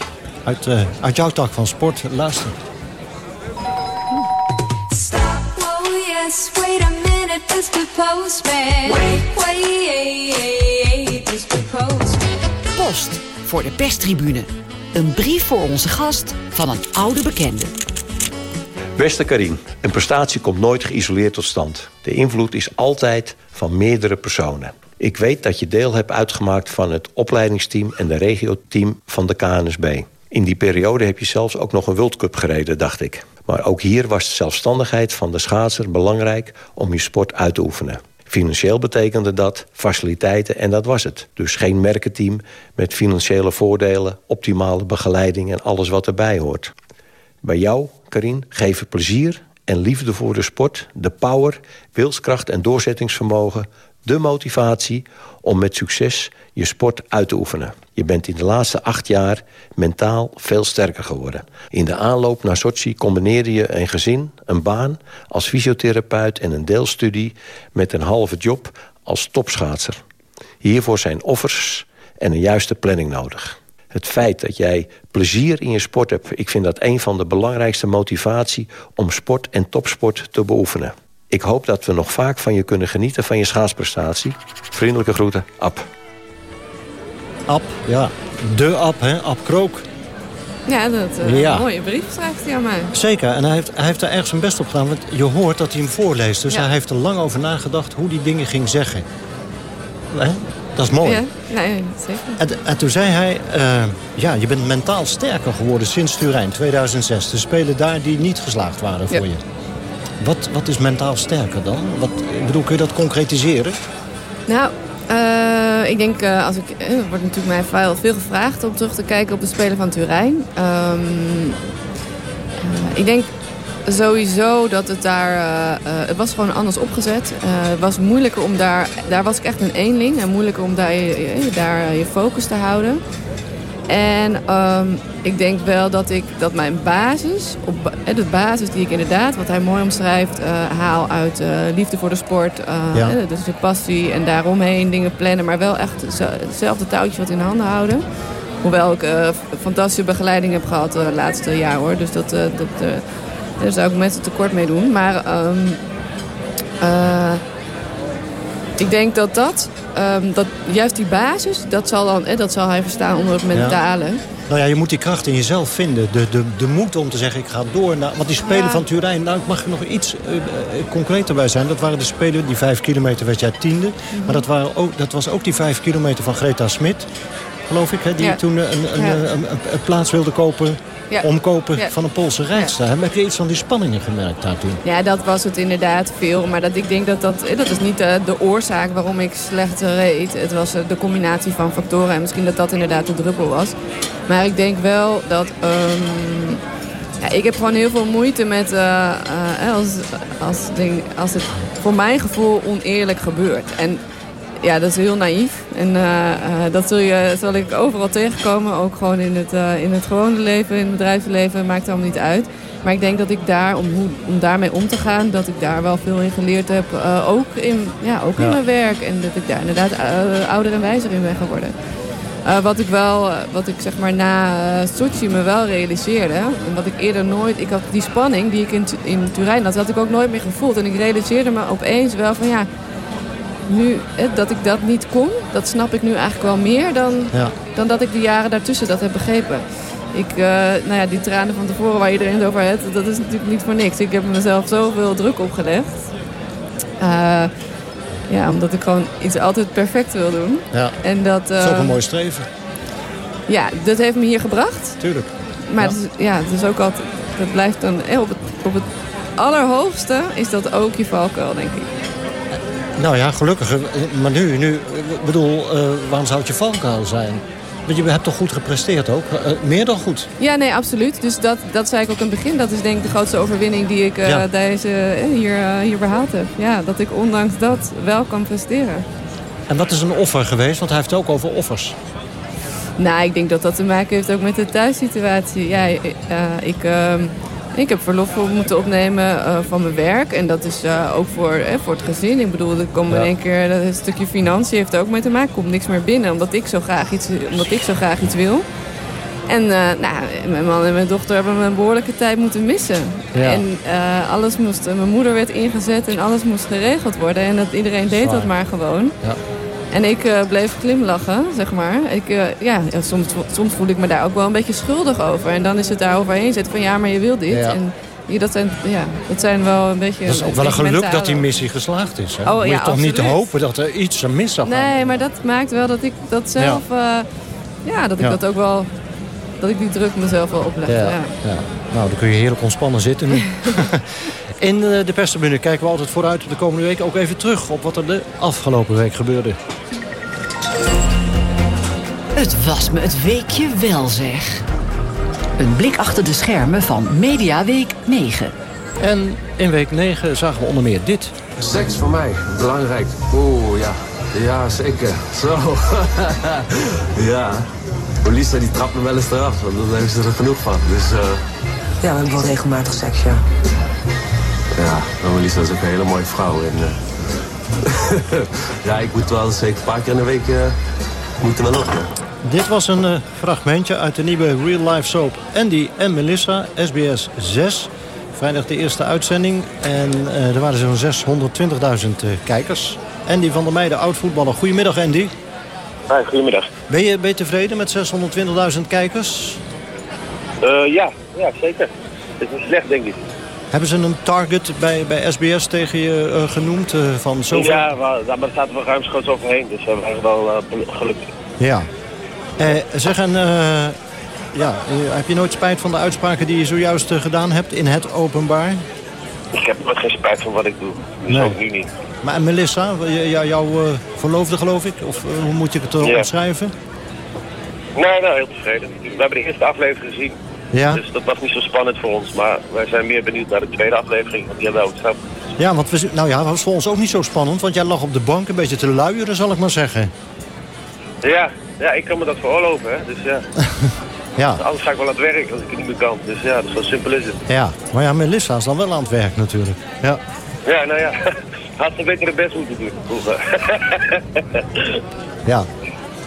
uit, uh, uit jouw tak van sport. Luister. Stop, oh yes, wait a minute, Mr. Postman. Wait, wait. Postman. Post voor de perstribune. Een brief voor onze gast van een oude bekende. Beste Karin, een prestatie komt nooit geïsoleerd tot stand. De invloed is altijd van meerdere personen. Ik weet dat je deel hebt uitgemaakt van het opleidingsteam... en de regioteam van de KNSB. In die periode heb je zelfs ook nog een World Cup gereden, dacht ik. Maar ook hier was de zelfstandigheid van de schaatser belangrijk... om je sport uit te oefenen. Financieel betekende dat faciliteiten en dat was het. Dus geen merkenteam met financiële voordelen, optimale begeleiding... en alles wat erbij hoort. Bij jou, Karin, geven plezier en liefde voor de sport... de power, wilskracht en doorzettingsvermogen... de motivatie om met succes je sport uit te oefenen. Je bent in de laatste acht jaar mentaal veel sterker geworden. In de aanloop naar Sochi combineerde je een gezin, een baan... als fysiotherapeut en een deelstudie met een halve job als topschaatser. Hiervoor zijn offers en een juiste planning nodig het feit dat jij plezier in je sport hebt... ik vind dat een van de belangrijkste motivatie... om sport en topsport te beoefenen. Ik hoop dat we nog vaak van je kunnen genieten van je schaatsprestatie. Vriendelijke groeten, Ab. Ab, ja. De Ab, hè? Ab Krook. Ja, dat uh, ja. mooie brief schrijft hij aan mij. Zeker, en hij heeft, hij heeft er erg zijn best op gedaan. Want je hoort dat hij hem voorleest. Dus hij heeft er lang over nagedacht hoe die dingen ging zeggen. Dat is mooi. Ja, nee, zeker. En, en, toen zei hij, uh, ja, je bent mentaal sterker geworden sinds Turijn, 2006. De spelen daar die niet geslaagd waren voor je. Wat, wat is mentaal sterker dan? Wat, ik bedoel, kun je dat concretiseren? Nou, uh, ik denk, uh, als ik, er wordt natuurlijk mij veel, veel gevraagd om terug te kijken op de Spelen van Turijn. Um, ik denk sowieso dat het daar... Uh, het was gewoon anders opgezet. Uh, het was moeilijker om daar... Daar was ik echt een eenling. En moeilijker om daar je, daar je focus te houden. En um, ik denk wel dat ik dat mijn basis, op, de basis die ik inderdaad, wat hij mooi omschrijft, uh, haal uit uh, liefde voor de sport. Ja. dus de passie en daaromheen dingen plannen, maar wel echt hetzelfde touwtje wat in handen houden. Hoewel ik fantastische begeleiding heb gehad het laatste jaar hoor. Dus dat, dat daar zou ik mensen tekort mee doen. Maar um, uh, ik denk dat dat, um, dat juist die basis, dat zal, dan, eh, dat zal hij verstaan onder het mentale. Ja. Nou ja, je moet die kracht in jezelf vinden. De, de, de moed om te zeggen, ik ga door. Naar, want die Spelen ja. van Turijn, nou, ik mag er nog iets uh, concreter bij zijn. Dat waren de Spelen, die vijf kilometer werd jij tiende. Mm -hmm. Maar dat, waren ook, dat was ook die vijf kilometer van Greta Smit. Geloof ik, hè, die ja. toen een, een, ja. een, een, plaats wilde kopen ja. omkopen ja. van een Poolse rijdster. Heb je iets van die spanningen gemerkt daar toen? Ja, dat was het inderdaad veel. Maar dat, ik denk dat dat, dat is niet de, de oorzaak waarom ik slecht reed. Het was de combinatie van factoren. En misschien dat dat inderdaad de druppel was. Maar ik denk wel dat... Um, ja, ik heb gewoon heel veel moeite met uh, uh, als, als, ding, als het voor mijn gevoel oneerlijk gebeurt. En ja, dat is heel naïef. En uh, dat zul, je, zal ik overal tegenkomen. Ook gewoon in het, uh, in het gewone leven, in het bedrijfsleven. Maakt allemaal niet uit. Maar ik denk dat ik daar, om, hoe, om daarmee om te gaan, dat ik daar wel veel in geleerd heb. Ook in, ja, ook in mijn werk. En dat ik daar inderdaad ouder en wijzer in ben geworden. wat ik wel, wat ik zeg maar na Sochi me wel realiseerde. En wat ik eerder nooit, ik had die spanning die ik in, in Turijn had, had ik ook nooit meer gevoeld. En ik realiseerde me opeens wel van ja, nu, dat ik dat niet kon, dat snap ik nu eigenlijk wel meer dan, ja. dan dat ik de jaren daartussen dat heb begrepen. Ik, uh, nou ja, die tranen van tevoren waar iedereen het over heeft, dat is natuurlijk niet voor niks. Ik heb mezelf zoveel druk opgelegd. Uh, ja, omdat ik gewoon iets altijd perfect wil doen. Ja. En dat, uh, dat is ook een mooi streven. Ja, dat heeft me hier gebracht. Tuurlijk. Maar ja, het is, ja, het is ook altijd, dat blijft dan op het, op het allerhoogste is dat ook je valkuil, denk ik. Nou ja, gelukkig. eh, Maar nu, nu ik bedoel, eh, waarom zou het je valkuil zijn? Want je hebt toch goed gepresteerd ook? Eh, meer dan goed. Ja, nee, absoluut. Dus dat, dat zei ik ook in het begin. Dat is denk ik de grootste overwinning die ik eh, Ja. deze, eh, hier, eh, hier behaald heb. Ja, dat ik ondanks dat wel kan presteren. En wat is een offer geweest? Want hij heeft het ook over offers. Nou, ik denk dat dat te maken heeft ook met de thuissituatie. Ja, eh, ik, ehm, ik heb verlof voor moeten opnemen eh, van mijn werk. En dat is eh, ook voor, eh, voor het gezin. Ik bedoel, er komt in één keer dat een stukje financiën heeft er ook mee te maken. Er komt niks meer binnen, omdat ik zo graag iets, omdat ik zo graag iets wil. En nou, mijn man en mijn dochter hebben me een behoorlijke tijd moeten missen. Ja. En alles moest, mijn moeder werd ingezet en alles moest geregeld worden. En dat iedereen deed Zwaar. dat maar gewoon. Ja. En ik eh, bleef glimlachen, zeg maar. Ik, eh, ja, soms, soms voel ik me daar ook wel een beetje schuldig over. En dan is het daar overheen zetten van ja, maar je wil dit. Ja. En ja, dat, zijn, ja, dat zijn wel een beetje... Het is ook wel een geluk dat die missie geslaagd is. Hè? Oh, Moet je ja, toch niet absoluut. hopen dat er iets mis zou gaan? Nee, maar dat maakt wel dat ik dat zelf... Ja, ja dat ik dat ook wel... Dat ik die druk mezelf wel opleg. Ja, Ja. ja. Nou, dan kun je heerlijk ontspannen zitten nu. <laughs> In eh, de perstribune kijken we altijd vooruit de komende week ook even terug op wat er de afgelopen week gebeurde. Het was me het weekje wel, zeg. Een blik achter de schermen van Mediaweek 9. En in week 9 zagen we onder meer dit. Seks voor mij, belangrijk. Oeh, ja. Ja, zeker. Zo. <laughs> ja. Melissa die trapt me wel eens eraf, want dan hebben ze er genoeg van. Dus eh, Ja, we hebben wel regelmatig seks, ja. Ja, Melissa is ook een hele mooie vrouw. En, eh, <laughs> ja, ik moet wel zeker een paar keer in de week uh, moeten wel op. ja. Dit was een eh, fragmentje uit de nieuwe Real Life Soap Andy en Melissa, SBS 6. Vrijdag de eerste uitzending en eh, er waren zo'n 620.000 eh, kijkers. Andy van der Meijden, oud-voetballer. Goedemiddag Andy. Hi, goedemiddag. Ben je, ben je tevreden met 620.000 kijkers? Eh, ja, ja, zeker. Het is niet slecht, denk ik. Hebben ze een target bij, bij SBS tegen je eh, genoemd eh, van zoveel? Ja, maar, daar zaten we ruimschoots overheen, dus we hebben eigenlijk wel eh, geluk. Ja. Eh, zeg, en, ja, heb je nooit spijt van de uitspraken die je zojuist gedaan hebt in het openbaar? Ik heb nooit geen spijt van wat ik doe, dus Nee. ook nu niet. Maar Melissa, jouw verloofde geloof ik? Of hoe moet je het eh, Ja. omschrijven? Nee, nou, heel tevreden. We hebben de eerste aflevering gezien, Ja. dus dat was niet zo spannend voor ons. Maar wij zijn meer benieuwd naar de tweede aflevering, want die hebben we ook. Ja, want we, nou ja, dat was voor ons ook niet zo spannend. Want jij lag op de bank een beetje te luieren, zal ik maar zeggen. Ja, ja, ik kan me dat veroorloven, hè. Dus ja, <laughs> Ja, anders ga ik wel aan het werk als ik het niet meer kan. Dus ja, dus zo simpel is het. ja. maar ja, Melissa is dan wel aan het werk natuurlijk. Ja. Ja, nou ja, <laughs> had ze beter het best moeten doen. <laughs> Ja.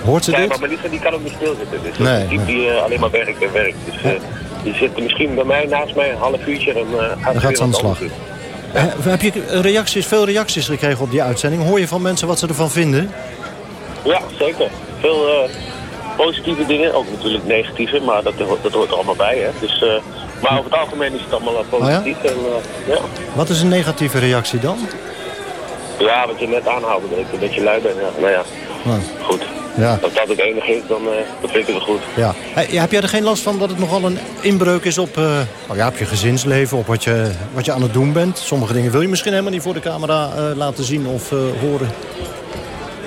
Hoort ze Ja, dit? maar Melissa die kan ook niet stilzitten. Dus Nee, dat type die eh, alleen maar werkt en werkt. Dus eh, die zit misschien bij mij naast mij een half uurtje en eh gaat Dan gaat ze aan de slag. heb je reacties, veel reacties gekregen op die uitzending? Hoor je van mensen wat ze ervan vinden? Ja, zeker. Veel positieve dingen, ook natuurlijk negatieve, maar dat, dat hoort er allemaal bij. Hè. Dus, maar over het algemeen is het allemaal eh, positief. En, ja. Wat is een negatieve reactie dan? ja, wat je net aanhaalde, dat ik een beetje lui ben. Ja. Nou ja, Nou, goed. Ja. Als dat het enige is, dan dat vind ik het goed. Ja. Hey, heb jij er geen last van dat het nogal een inbreuk is op, eh, nou ja, op je gezinsleven, op wat je, wat je aan het doen bent? Sommige dingen wil je misschien helemaal niet voor de camera eh, laten zien of eh, horen.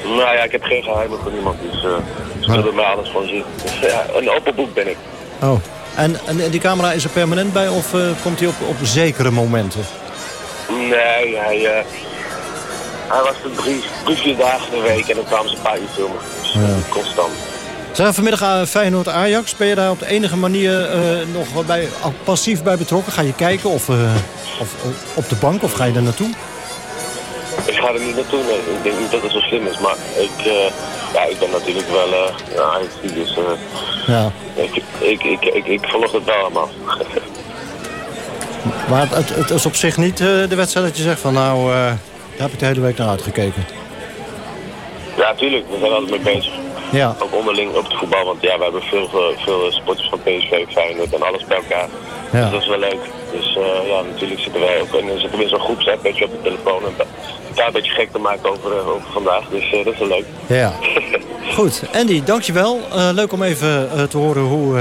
Nou ja, ik heb geen geheimen voor niemand, dus ze zullen mij alles gewoon zien. Dus ja, een open boek ben ik. Oh, en, en die camera is er permanent bij of komt hij op, op zekere momenten? Nee, hij, hij was er drie, drie, vier dagen de week en dan kwamen ze een paar uur filmen. Ja. constant. Zijn vanmiddag uh, Feyenoord-Ajax. Ben je daar op de enige manier uh, nog bij, passief bij betrokken? Ga je kijken of, uh, of op de bank of ga je daar naartoe? Ik ga er niet naartoe, nee. Ik denk niet dat het zo slim is. Maar ik, uh, ja, ik ben natuurlijk wel ja, dus ja. ik, ik, ik, ik, ik volg het wel allemaal. maar het, het, is op zich niet de wedstrijd dat je zegt van nou, daar heb ik de hele week naar uitgekeken. Ja, tuurlijk. We zijn altijd mee bezig. Ja. Ook onderling op het voetbal, want ja, we hebben veel, veel sporters van PSV, Feyenoord en alles bij elkaar. Ja. Dus dat is wel leuk. Dus uh, ja, natuurlijk zitten wij ook en zitten we in zo'n groepsapp, weet je, op de telefoon. En daar een beetje gek te maken over, uh, over vandaag, dus uh, dat is wel leuk. Ja. <laughs> Goed, Andy, dankjewel. Leuk om even te horen hoe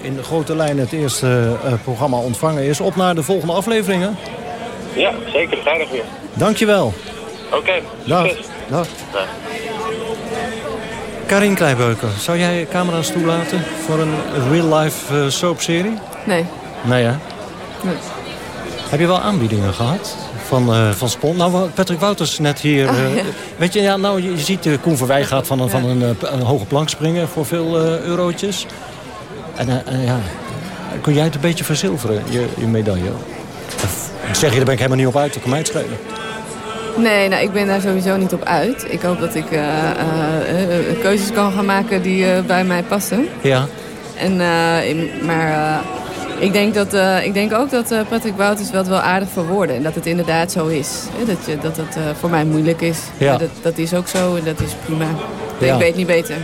in grote lijnen het eerste programma ontvangen is. Op naar de volgende afleveringen. Ja, zeker. Vrijdag weer. Dankjewel. Oké, okay, Dag. Dag. Karin Kleibeuker, zou jij camera's toelaten voor een real-life soapserie? Nee. Nee, hè? Nee. Heb je wel aanbiedingen gehad? van, uh, van Spon. Nou, Patrick Wouters net hier. Oh, uh, weet je, ja, nou, je, ziet uh, Koen Verwij gaat van, een, van een, een, hoge plank springen voor veel eurotjes. En ja, kun jij het een beetje verzilveren, je, je medaille? Of zeg je, daar ben ik helemaal niet op uit, dat kan mij het schelen. Nee, nou, ik ben daar sowieso niet op uit. Ik hoop dat ik keuzes kan gaan maken die bij mij passen. Ja. En, maar ik denk, dat, ik denk ook dat Patrick Wouters wel wel aardig voor woorden. En dat het inderdaad zo is. Dat, je, dat het voor mij moeilijk is. Ja. Dat, dat is ook zo en dat is prima. Ja. Ik weet niet beter.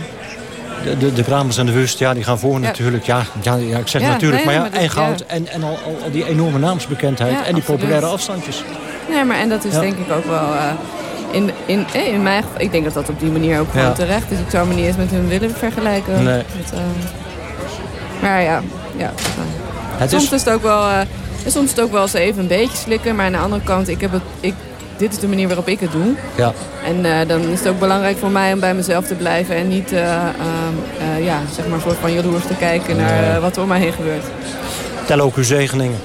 De, de, de Kramers en de Wust, ja, die gaan voor ja. natuurlijk. Ja, ja, ja, ik zeg natuurlijk, nee, maar ja, maar en goud en, en al, al, al die enorme naamsbekendheid en die absoluut. populaire afstandjes. Nee, maar en dat is Ja. denk ik ook wel... eh, in, in, eh, in mijn geval, ik denk dat dat op die manier ook gewoon Ja. terecht is. Ik zou me niet eens met hun willen vergelijken. Nee. Met, eh, maar ja, ja. Het soms is- is... het ook wel, soms is het ook wel eens even een beetje slikken. Maar aan de andere kant, ik heb het, ik, dit is de manier waarop ik het doe. Ja. En dan is het ook belangrijk voor mij om bij mezelf te blijven. En niet, eh, ehm, eh, ja, zeg maar, voor van jaloers te kijken naar wat er om mij heen gebeurt. Tel ook uw zegeningen.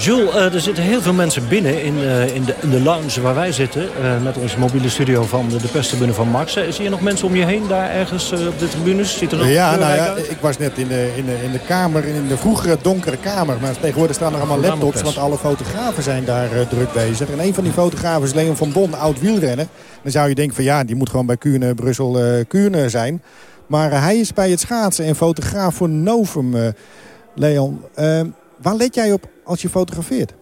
Jules, eh, er zitten heel veel mensen binnen in, eh, in, de, in de lounge waar wij zitten. eh, met onze mobiele studio van de, de perstribune van Max. Zie je nog mensen om je heen daar ergens op de tribunes? Er nog Ja, nou ja, uit? ik was net in de, in, de, in de kamer, in de vroegere donkere kamer. Maar tegenwoordig staan er allemaal laptops, want alle fotografen zijn daar druk bezig. En een van die fotografen is Leon van Bon, oud wielrenner. Dan zou je denken van ja, die moet gewoon bij Kuurne, Brussel, eh Kuurne zijn. Maar hij is bij het schaatsen en fotograaf voor Novum. Leon, waar let jij op als je fotografeert?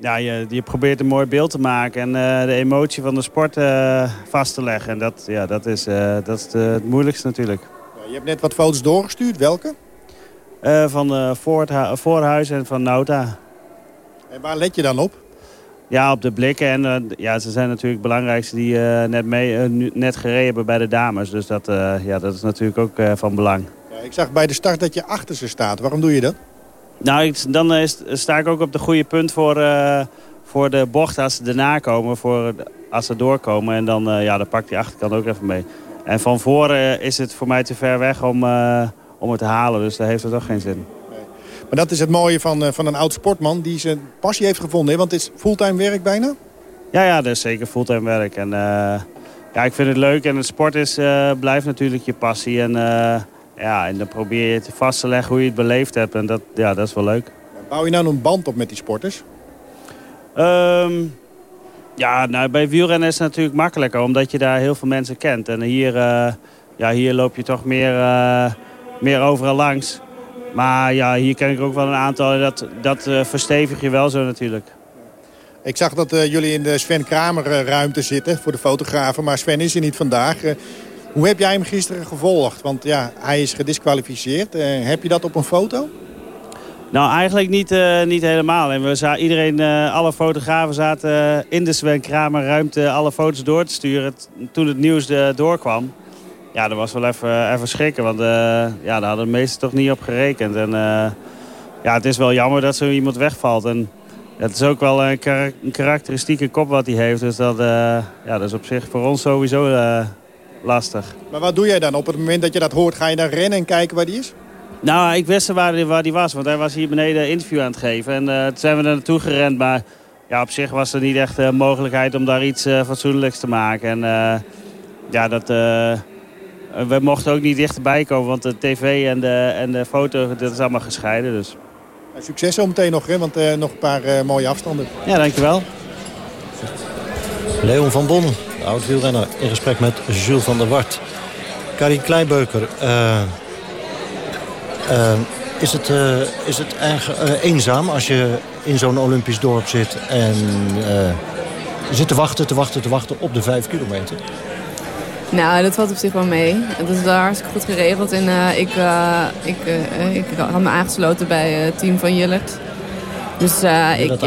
ja, je, je probeert een mooi beeld te maken en eh, de emotie van de sport eh, vast te leggen. En dat, ja, dat is, eh, dat is de- het moeilijkste natuurlijk. Je hebt net wat foto's doorgestuurd, welke? Van Voorhuis en van Nauta. En waar let je dan op? Ja, op de blikken. En ja, ze zijn natuurlijk het belangrijkste die net, mee, net gereden hebben bij de dames. Dus dat, ja, dat is natuurlijk ook van belang. Ja, ik zag bij de start dat je achter ze staat. Waarom doe je dat? Nou, dan is- sta ik ook op de goede punt voor, eh, voor de bocht als ze erna komen. Voor, als ze doorkomen. En dan, eh, ja, dan pakt die achterkant ook even mee. En van voren is het voor mij te ver weg om, eh, om het te halen. Dus daar heeft het ook geen zin. Maar dat is het mooie van, van een oud sportman die zijn passie heeft gevonden. Hè? Want het is fulltime werk bijna. Ja, ja, dat is zeker fulltime werk. En ja, ik vind het leuk. En het sport is, blijft natuurlijk je passie. En, ja, en dan probeer je te vast te leggen hoe je het beleefd hebt. En dat, ja, dat is wel leuk. Bouw je nou een band op met die sporters? Ehm, ja, nou, bij wielrennen is het natuurlijk makkelijker, omdat je daar heel veel mensen kent. En hier, eh, ja, hier loop je toch meer, eh, meer overal langs. Maar ja, hier ken ik ook wel een aantal. en Dat, dat eh, verstevig je wel zo natuurlijk. Ik zag dat jullie in de Sven Kramer ruimte zitten voor de fotografen. Maar Sven is er niet vandaag. Hoe heb jij hem gisteren gevolgd? Want ja, hij is gedisqualificeerd. Eh, heb je dat op een foto? Nou, eigenlijk niet, eh, niet helemaal. En we iedereen, eh, alle fotografen zaten in de Sven Kramer ruimte alle foto's door te sturen toen het nieuws doorkwam. Ja, dat was wel even, even schrikken, want ja, daar hadden de meesten toch niet op gerekend. En ja, het is wel jammer dat zo iemand wegvalt. En het is ook wel een, een karakteristieke kop wat hij heeft. Dus dat, ja, dat is op zich voor ons sowieso lastig. Maar wat doe jij dan? Op het moment dat je dat hoort, ga je dan rennen en kijken waar die is? Nou, ik wist waar hij, waar die was, want hij was hier beneden een interview aan het geven. En eh, toen zijn we er naartoe gerend, maar ja, op zich was er niet echt de mogelijkheid om daar iets eh, fatsoenlijks te maken. En eh, ja, dat, eh, we mochten ook niet dichterbij komen, want de tv en de, en de foto, dat is allemaal gescheiden. Dus. Nou, Succes zometeen nog, hè? want eh, nog een paar eh, mooie afstanden. Ja, dankjewel. Leon van Bon, de oud-wielrenner, in gesprek met Jules van der Wart. Karin Kleibeuker, eh, eh, is het, eh, is het erg eenzaam als je in zo'n Olympisch dorp zit... en zit te wachten, te wachten, te wachten op de vijf kilometer? Nou, dat valt op zich wel mee. Dat is wel hartstikke goed geregeld. En ik, eh, ik, ik had me aangesloten bij het team van Jillert. Dus ik, dat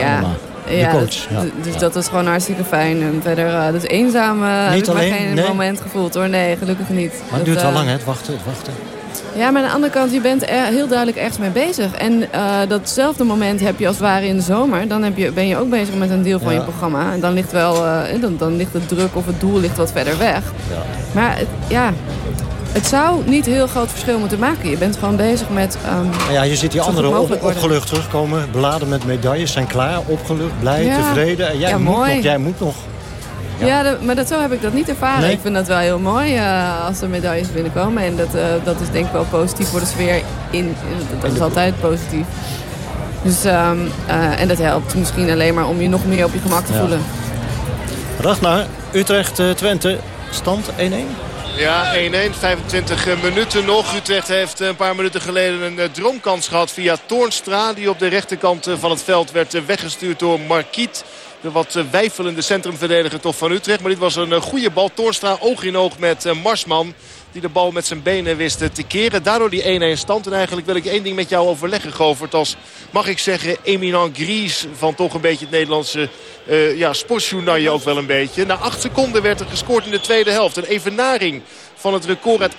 ja, coach, dus, ja. dus Ja. dat is gewoon hartstikke fijn. En verder, eh dus eenzaam heb Niet ik maar alleen? geen Nee? moment gevoeld hoor. Nee, gelukkig niet. Maar het Dat, duurt wel eh, lang, hè? Het wachten, het wachten. Ja, maar aan de andere kant, je bent er heel duidelijk ergens mee bezig. En eh, datzelfde moment heb je als het ware in de zomer. Dan heb je, ben je ook bezig met een deel van Ja. je programma. En dan ligt, wel, dan, dan ligt de druk of het doel ligt wat verder weg. Maar ja, het zou niet heel groot verschil moeten maken. Je bent gewoon bezig met... Nou ja, je ziet die anderen op, opgelucht terugkomen. Beladen met medailles, zijn klaar, opgelucht, blij, Ja. tevreden. En jij Ja, moet mooi. nog, jij moet nog. Ja, maar dat, zo heb ik dat niet ervaren. Nee? Ik vind dat wel heel mooi eh, als er medailles binnenkomen. En dat, eh, dat is denk ik wel positief voor de sfeer. In, in- dat is altijd positief. Dus, ehm, eh, en dat helpt misschien alleen maar om je nog meer op je gemak te voelen. Ragnar, Utrecht-Twente, stand 1-1. Ja, 1-1. 25 minuten nog. Utrecht heeft een paar minuten geleden een eh, droomkans gehad via Toornstra. Die op de rechterkant eh, van het veld werd eh, weggestuurd door Marquiet. De wat eh, wijfelende centrumverdediger toch van Utrecht. Maar dit was een eh, goede bal. Toornstra oog in oog met eh, Marsman. Die de bal met zijn benen wist te keren. Daardoor die 1-1 stand. En eigenlijk wil ik één ding met jou overleggen, Govert. Als, mag ik zeggen, eminent gris van toch een beetje het Nederlandse eh ja, ook wel een beetje. Na acht seconden werd er gescoord in de tweede helft. Een evenaring van het record uit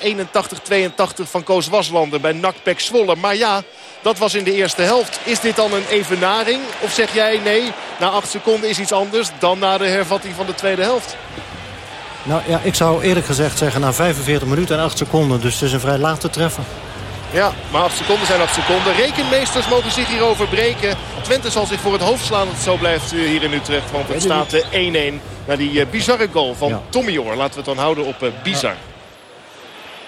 81-82 van Koos Waslander bij NAC Pek Zwolle. Maar ja, dat was in de eerste helft. Is dit dan een evenaring? Of zeg jij nee, na acht seconden is iets anders dan na de hervatting van de tweede helft? Nou ja, ik zou eerlijk gezegd zeggen na 45 minuten en 8 seconden. Dus het is een vrij late treffer. Ja, maar 8 seconden zijn 8 seconden. Rekenmeesters mogen zich hierover breken. Twente zal zich voor het hoofd slaan dat het zo blijft eh, hier in Utrecht. Want het staat eh, 1-1 na die eh, bizarre goal van Ja. Tommy Hoor. Laten we het dan houden op eh, bizar.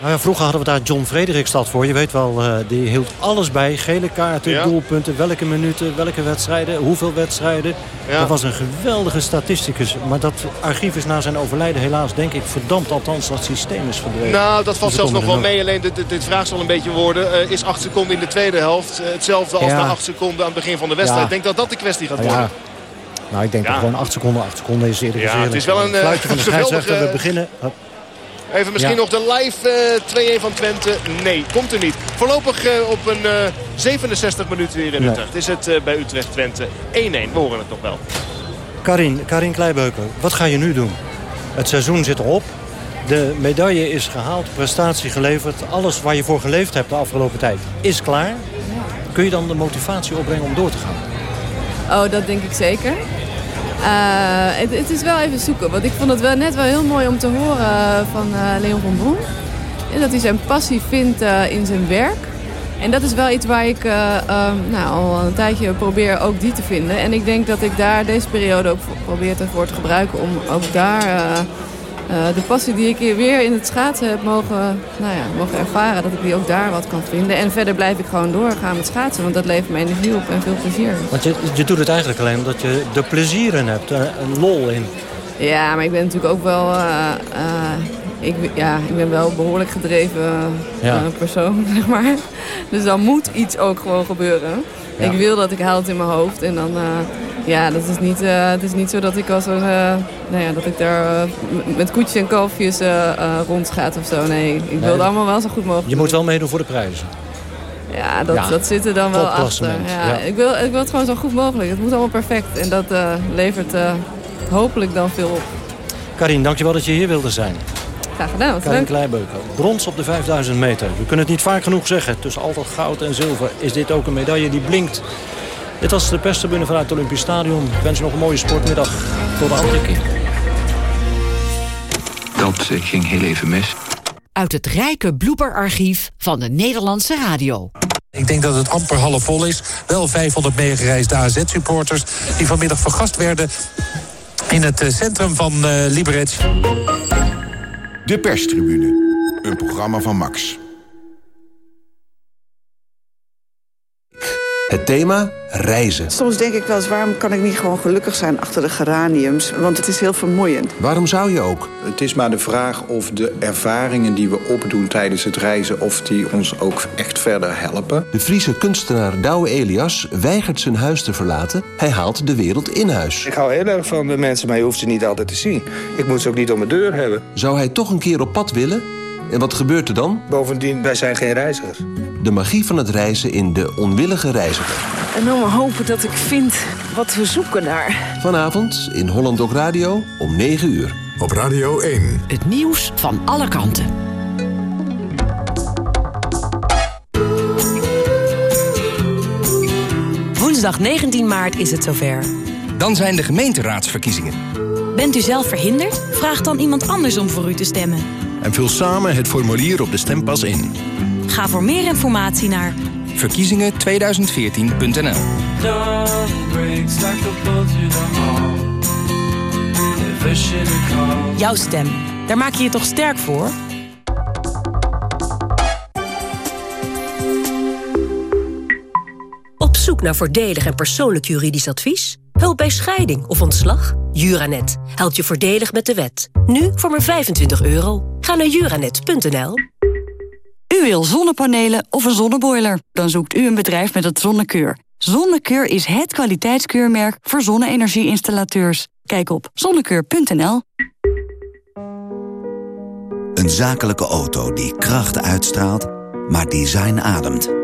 Nou ja, vroeger hadden we daar John Frederikstad voor. Je weet wel, eh, die hield alles bij. Gele kaarten, Ja. doelpunten, welke minuten, welke wedstrijden, hoeveel wedstrijden. Ja. Dat was een geweldige statisticus. Maar dat archief is na zijn overlijden helaas, denk ik, verdampt. Althans, dat systeem is verdwenen. Nou, dat valt Dus zelfs nog wel mee. Alleen dit, dit, vraagt zal een beetje worden. Eh, is 8 seconden in de tweede helft eh, hetzelfde als na 8 seconden aan het begin van de wedstrijd? Ik denk dat dat de kwestie gaat worden. nou, ik denk dat gewoon 8 seconden, 8 seconden is eerder Ja, het is wel een, eh, Fluitje van de scheidsrechter, we beginnen. Hup. Even misschien Ja. nog de live eh 2-1 van Twente. Nee, komt er niet. Voorlopig eh, op een eh, 67 minuten weer in Nee. Utrecht. Is het eh, bij Utrecht Twente 1-1. We horen het nog wel. Karin, Karin Kleibeuker, wat ga je nu doen? Het seizoen zit erop. De medaille is gehaald, prestatie geleverd. Alles waar je voor geleefd hebt de afgelopen tijd is klaar. Kun je dan de motivatie opbrengen om door te gaan? Oh, dat denk ik zeker. Eh, het, het is wel even zoeken. Want ik vond het wel net wel heel mooi om te horen van eh, Leon van Bron. En dat hij zijn passie vindt eh, in zijn werk. En dat is wel iets waar ik eh, ehm, nou, al een tijdje probeer ook die te vinden. En ik denk dat ik daar deze periode ook probeer te- voor te gebruiken om ook daar eh, eh, de passie die ik hier weer in het schaatsen heb mogen, nou ja, mogen ervaren, dat ik die ook daar wat kan vinden. En verder blijf ik gewoon doorgaan met schaatsen, want dat levert me energie op en veel plezier. Want je, je doet het eigenlijk alleen omdat je er plezier in hebt, er een lol in. Ja, maar ik ben natuurlijk ook wel. eh, eh, ik, ja, ik ben wel een behoorlijk gedreven Ja. eh, persoon, <laughs> zeg maar. Dus dan moet iets ook gewoon gebeuren. Ja. Ik wil dat ik haal het in mijn hoofd. En dan, eh, ja, dat is niet, eh, het is niet zo dat ik als een, eh, nou ja, dat ik daar met koetjes en kalfjes rondgaat of zo. Nee, ik wil Nee. het allemaal wel zo goed mogelijk Je moet wel meedoen voor de prijzen. ja, dat, Ja, dat zit er dan wel achter. Ja, ja. Ik, wil, ik wil het gewoon zo goed mogelijk. Het moet allemaal perfect. En dat levert hopelijk dan veel op. Karin, dankjewel dat je hier wilde zijn. Graag gedaan. Karin leuk. Kleibeuker, brons op de 5000 meter. We kunnen het niet vaak genoeg zeggen. Tussen al dat goud en zilver is dit ook een medaille die blinkt. Dit was de perstribune vanuit het Olympisch Stadion. Ik wens je nog een mooie sportmiddag. Tot de andere keer. Dat ging heel even mis. Uit het rijke blooperarchief van de Nederlandse radio. Ik denk dat het amper half vol is. Wel 500 meegereisde AZ-supporters die vanmiddag vergast werden in het eh, centrum van eh Liberec. De perstribune. Een programma van Max. Het thema reizen. Soms denk ik wel eens, waarom kan ik niet gewoon gelukkig zijn achter de geraniums? Want het is heel vermoeiend. Waarom zou je ook? Het is maar de vraag of de ervaringen die we opdoen tijdens het reizen... of die ons ook echt verder helpen. De Friese kunstenaar Douwe Elias weigert zijn huis te verlaten. Hij haalt de wereld in huis. Ik hou heel erg van de mensen, maar je hoeft ze niet altijd te zien. Ik moet ze ook niet om mijn deur hebben. Zou hij toch een keer op pad willen? En wat gebeurt er dan? Bovendien, wij zijn geen reizigers. De magie van het reizen in De Onwillige Reiziger. En dan maar hopen dat ik vind wat we zoeken naar. Vanavond in Holland Dok Radio om 9 uur. Op Radio 1. Het nieuws van alle kanten. Woensdag 19 maart is het zover. Dan zijn de gemeenteraadsverkiezingen. Bent u zelf verhinderd? Vraag dan iemand anders om voor u te stemmen. En vul samen het formulier op de stempas in. Ga voor meer informatie naar verkiezingen2014.nl Jouw stem, daar maak je je toch sterk voor? Zoek naar voordelig en persoonlijk juridisch advies? Hulp bij scheiding of ontslag? Juranet helpt je voordelig met de wet. Nu voor maar 25 euro. Ga naar juranet.nl. U wil zonnepanelen of een zonneboiler? Dan zoekt u een bedrijf met het Zonnekeur. Zonnekeur is het kwaliteitskeurmerk voor zonne-energieinstallateurs. Kijk op zonnekeur.nl. Een zakelijke auto die kracht uitstraalt, maar design ademt.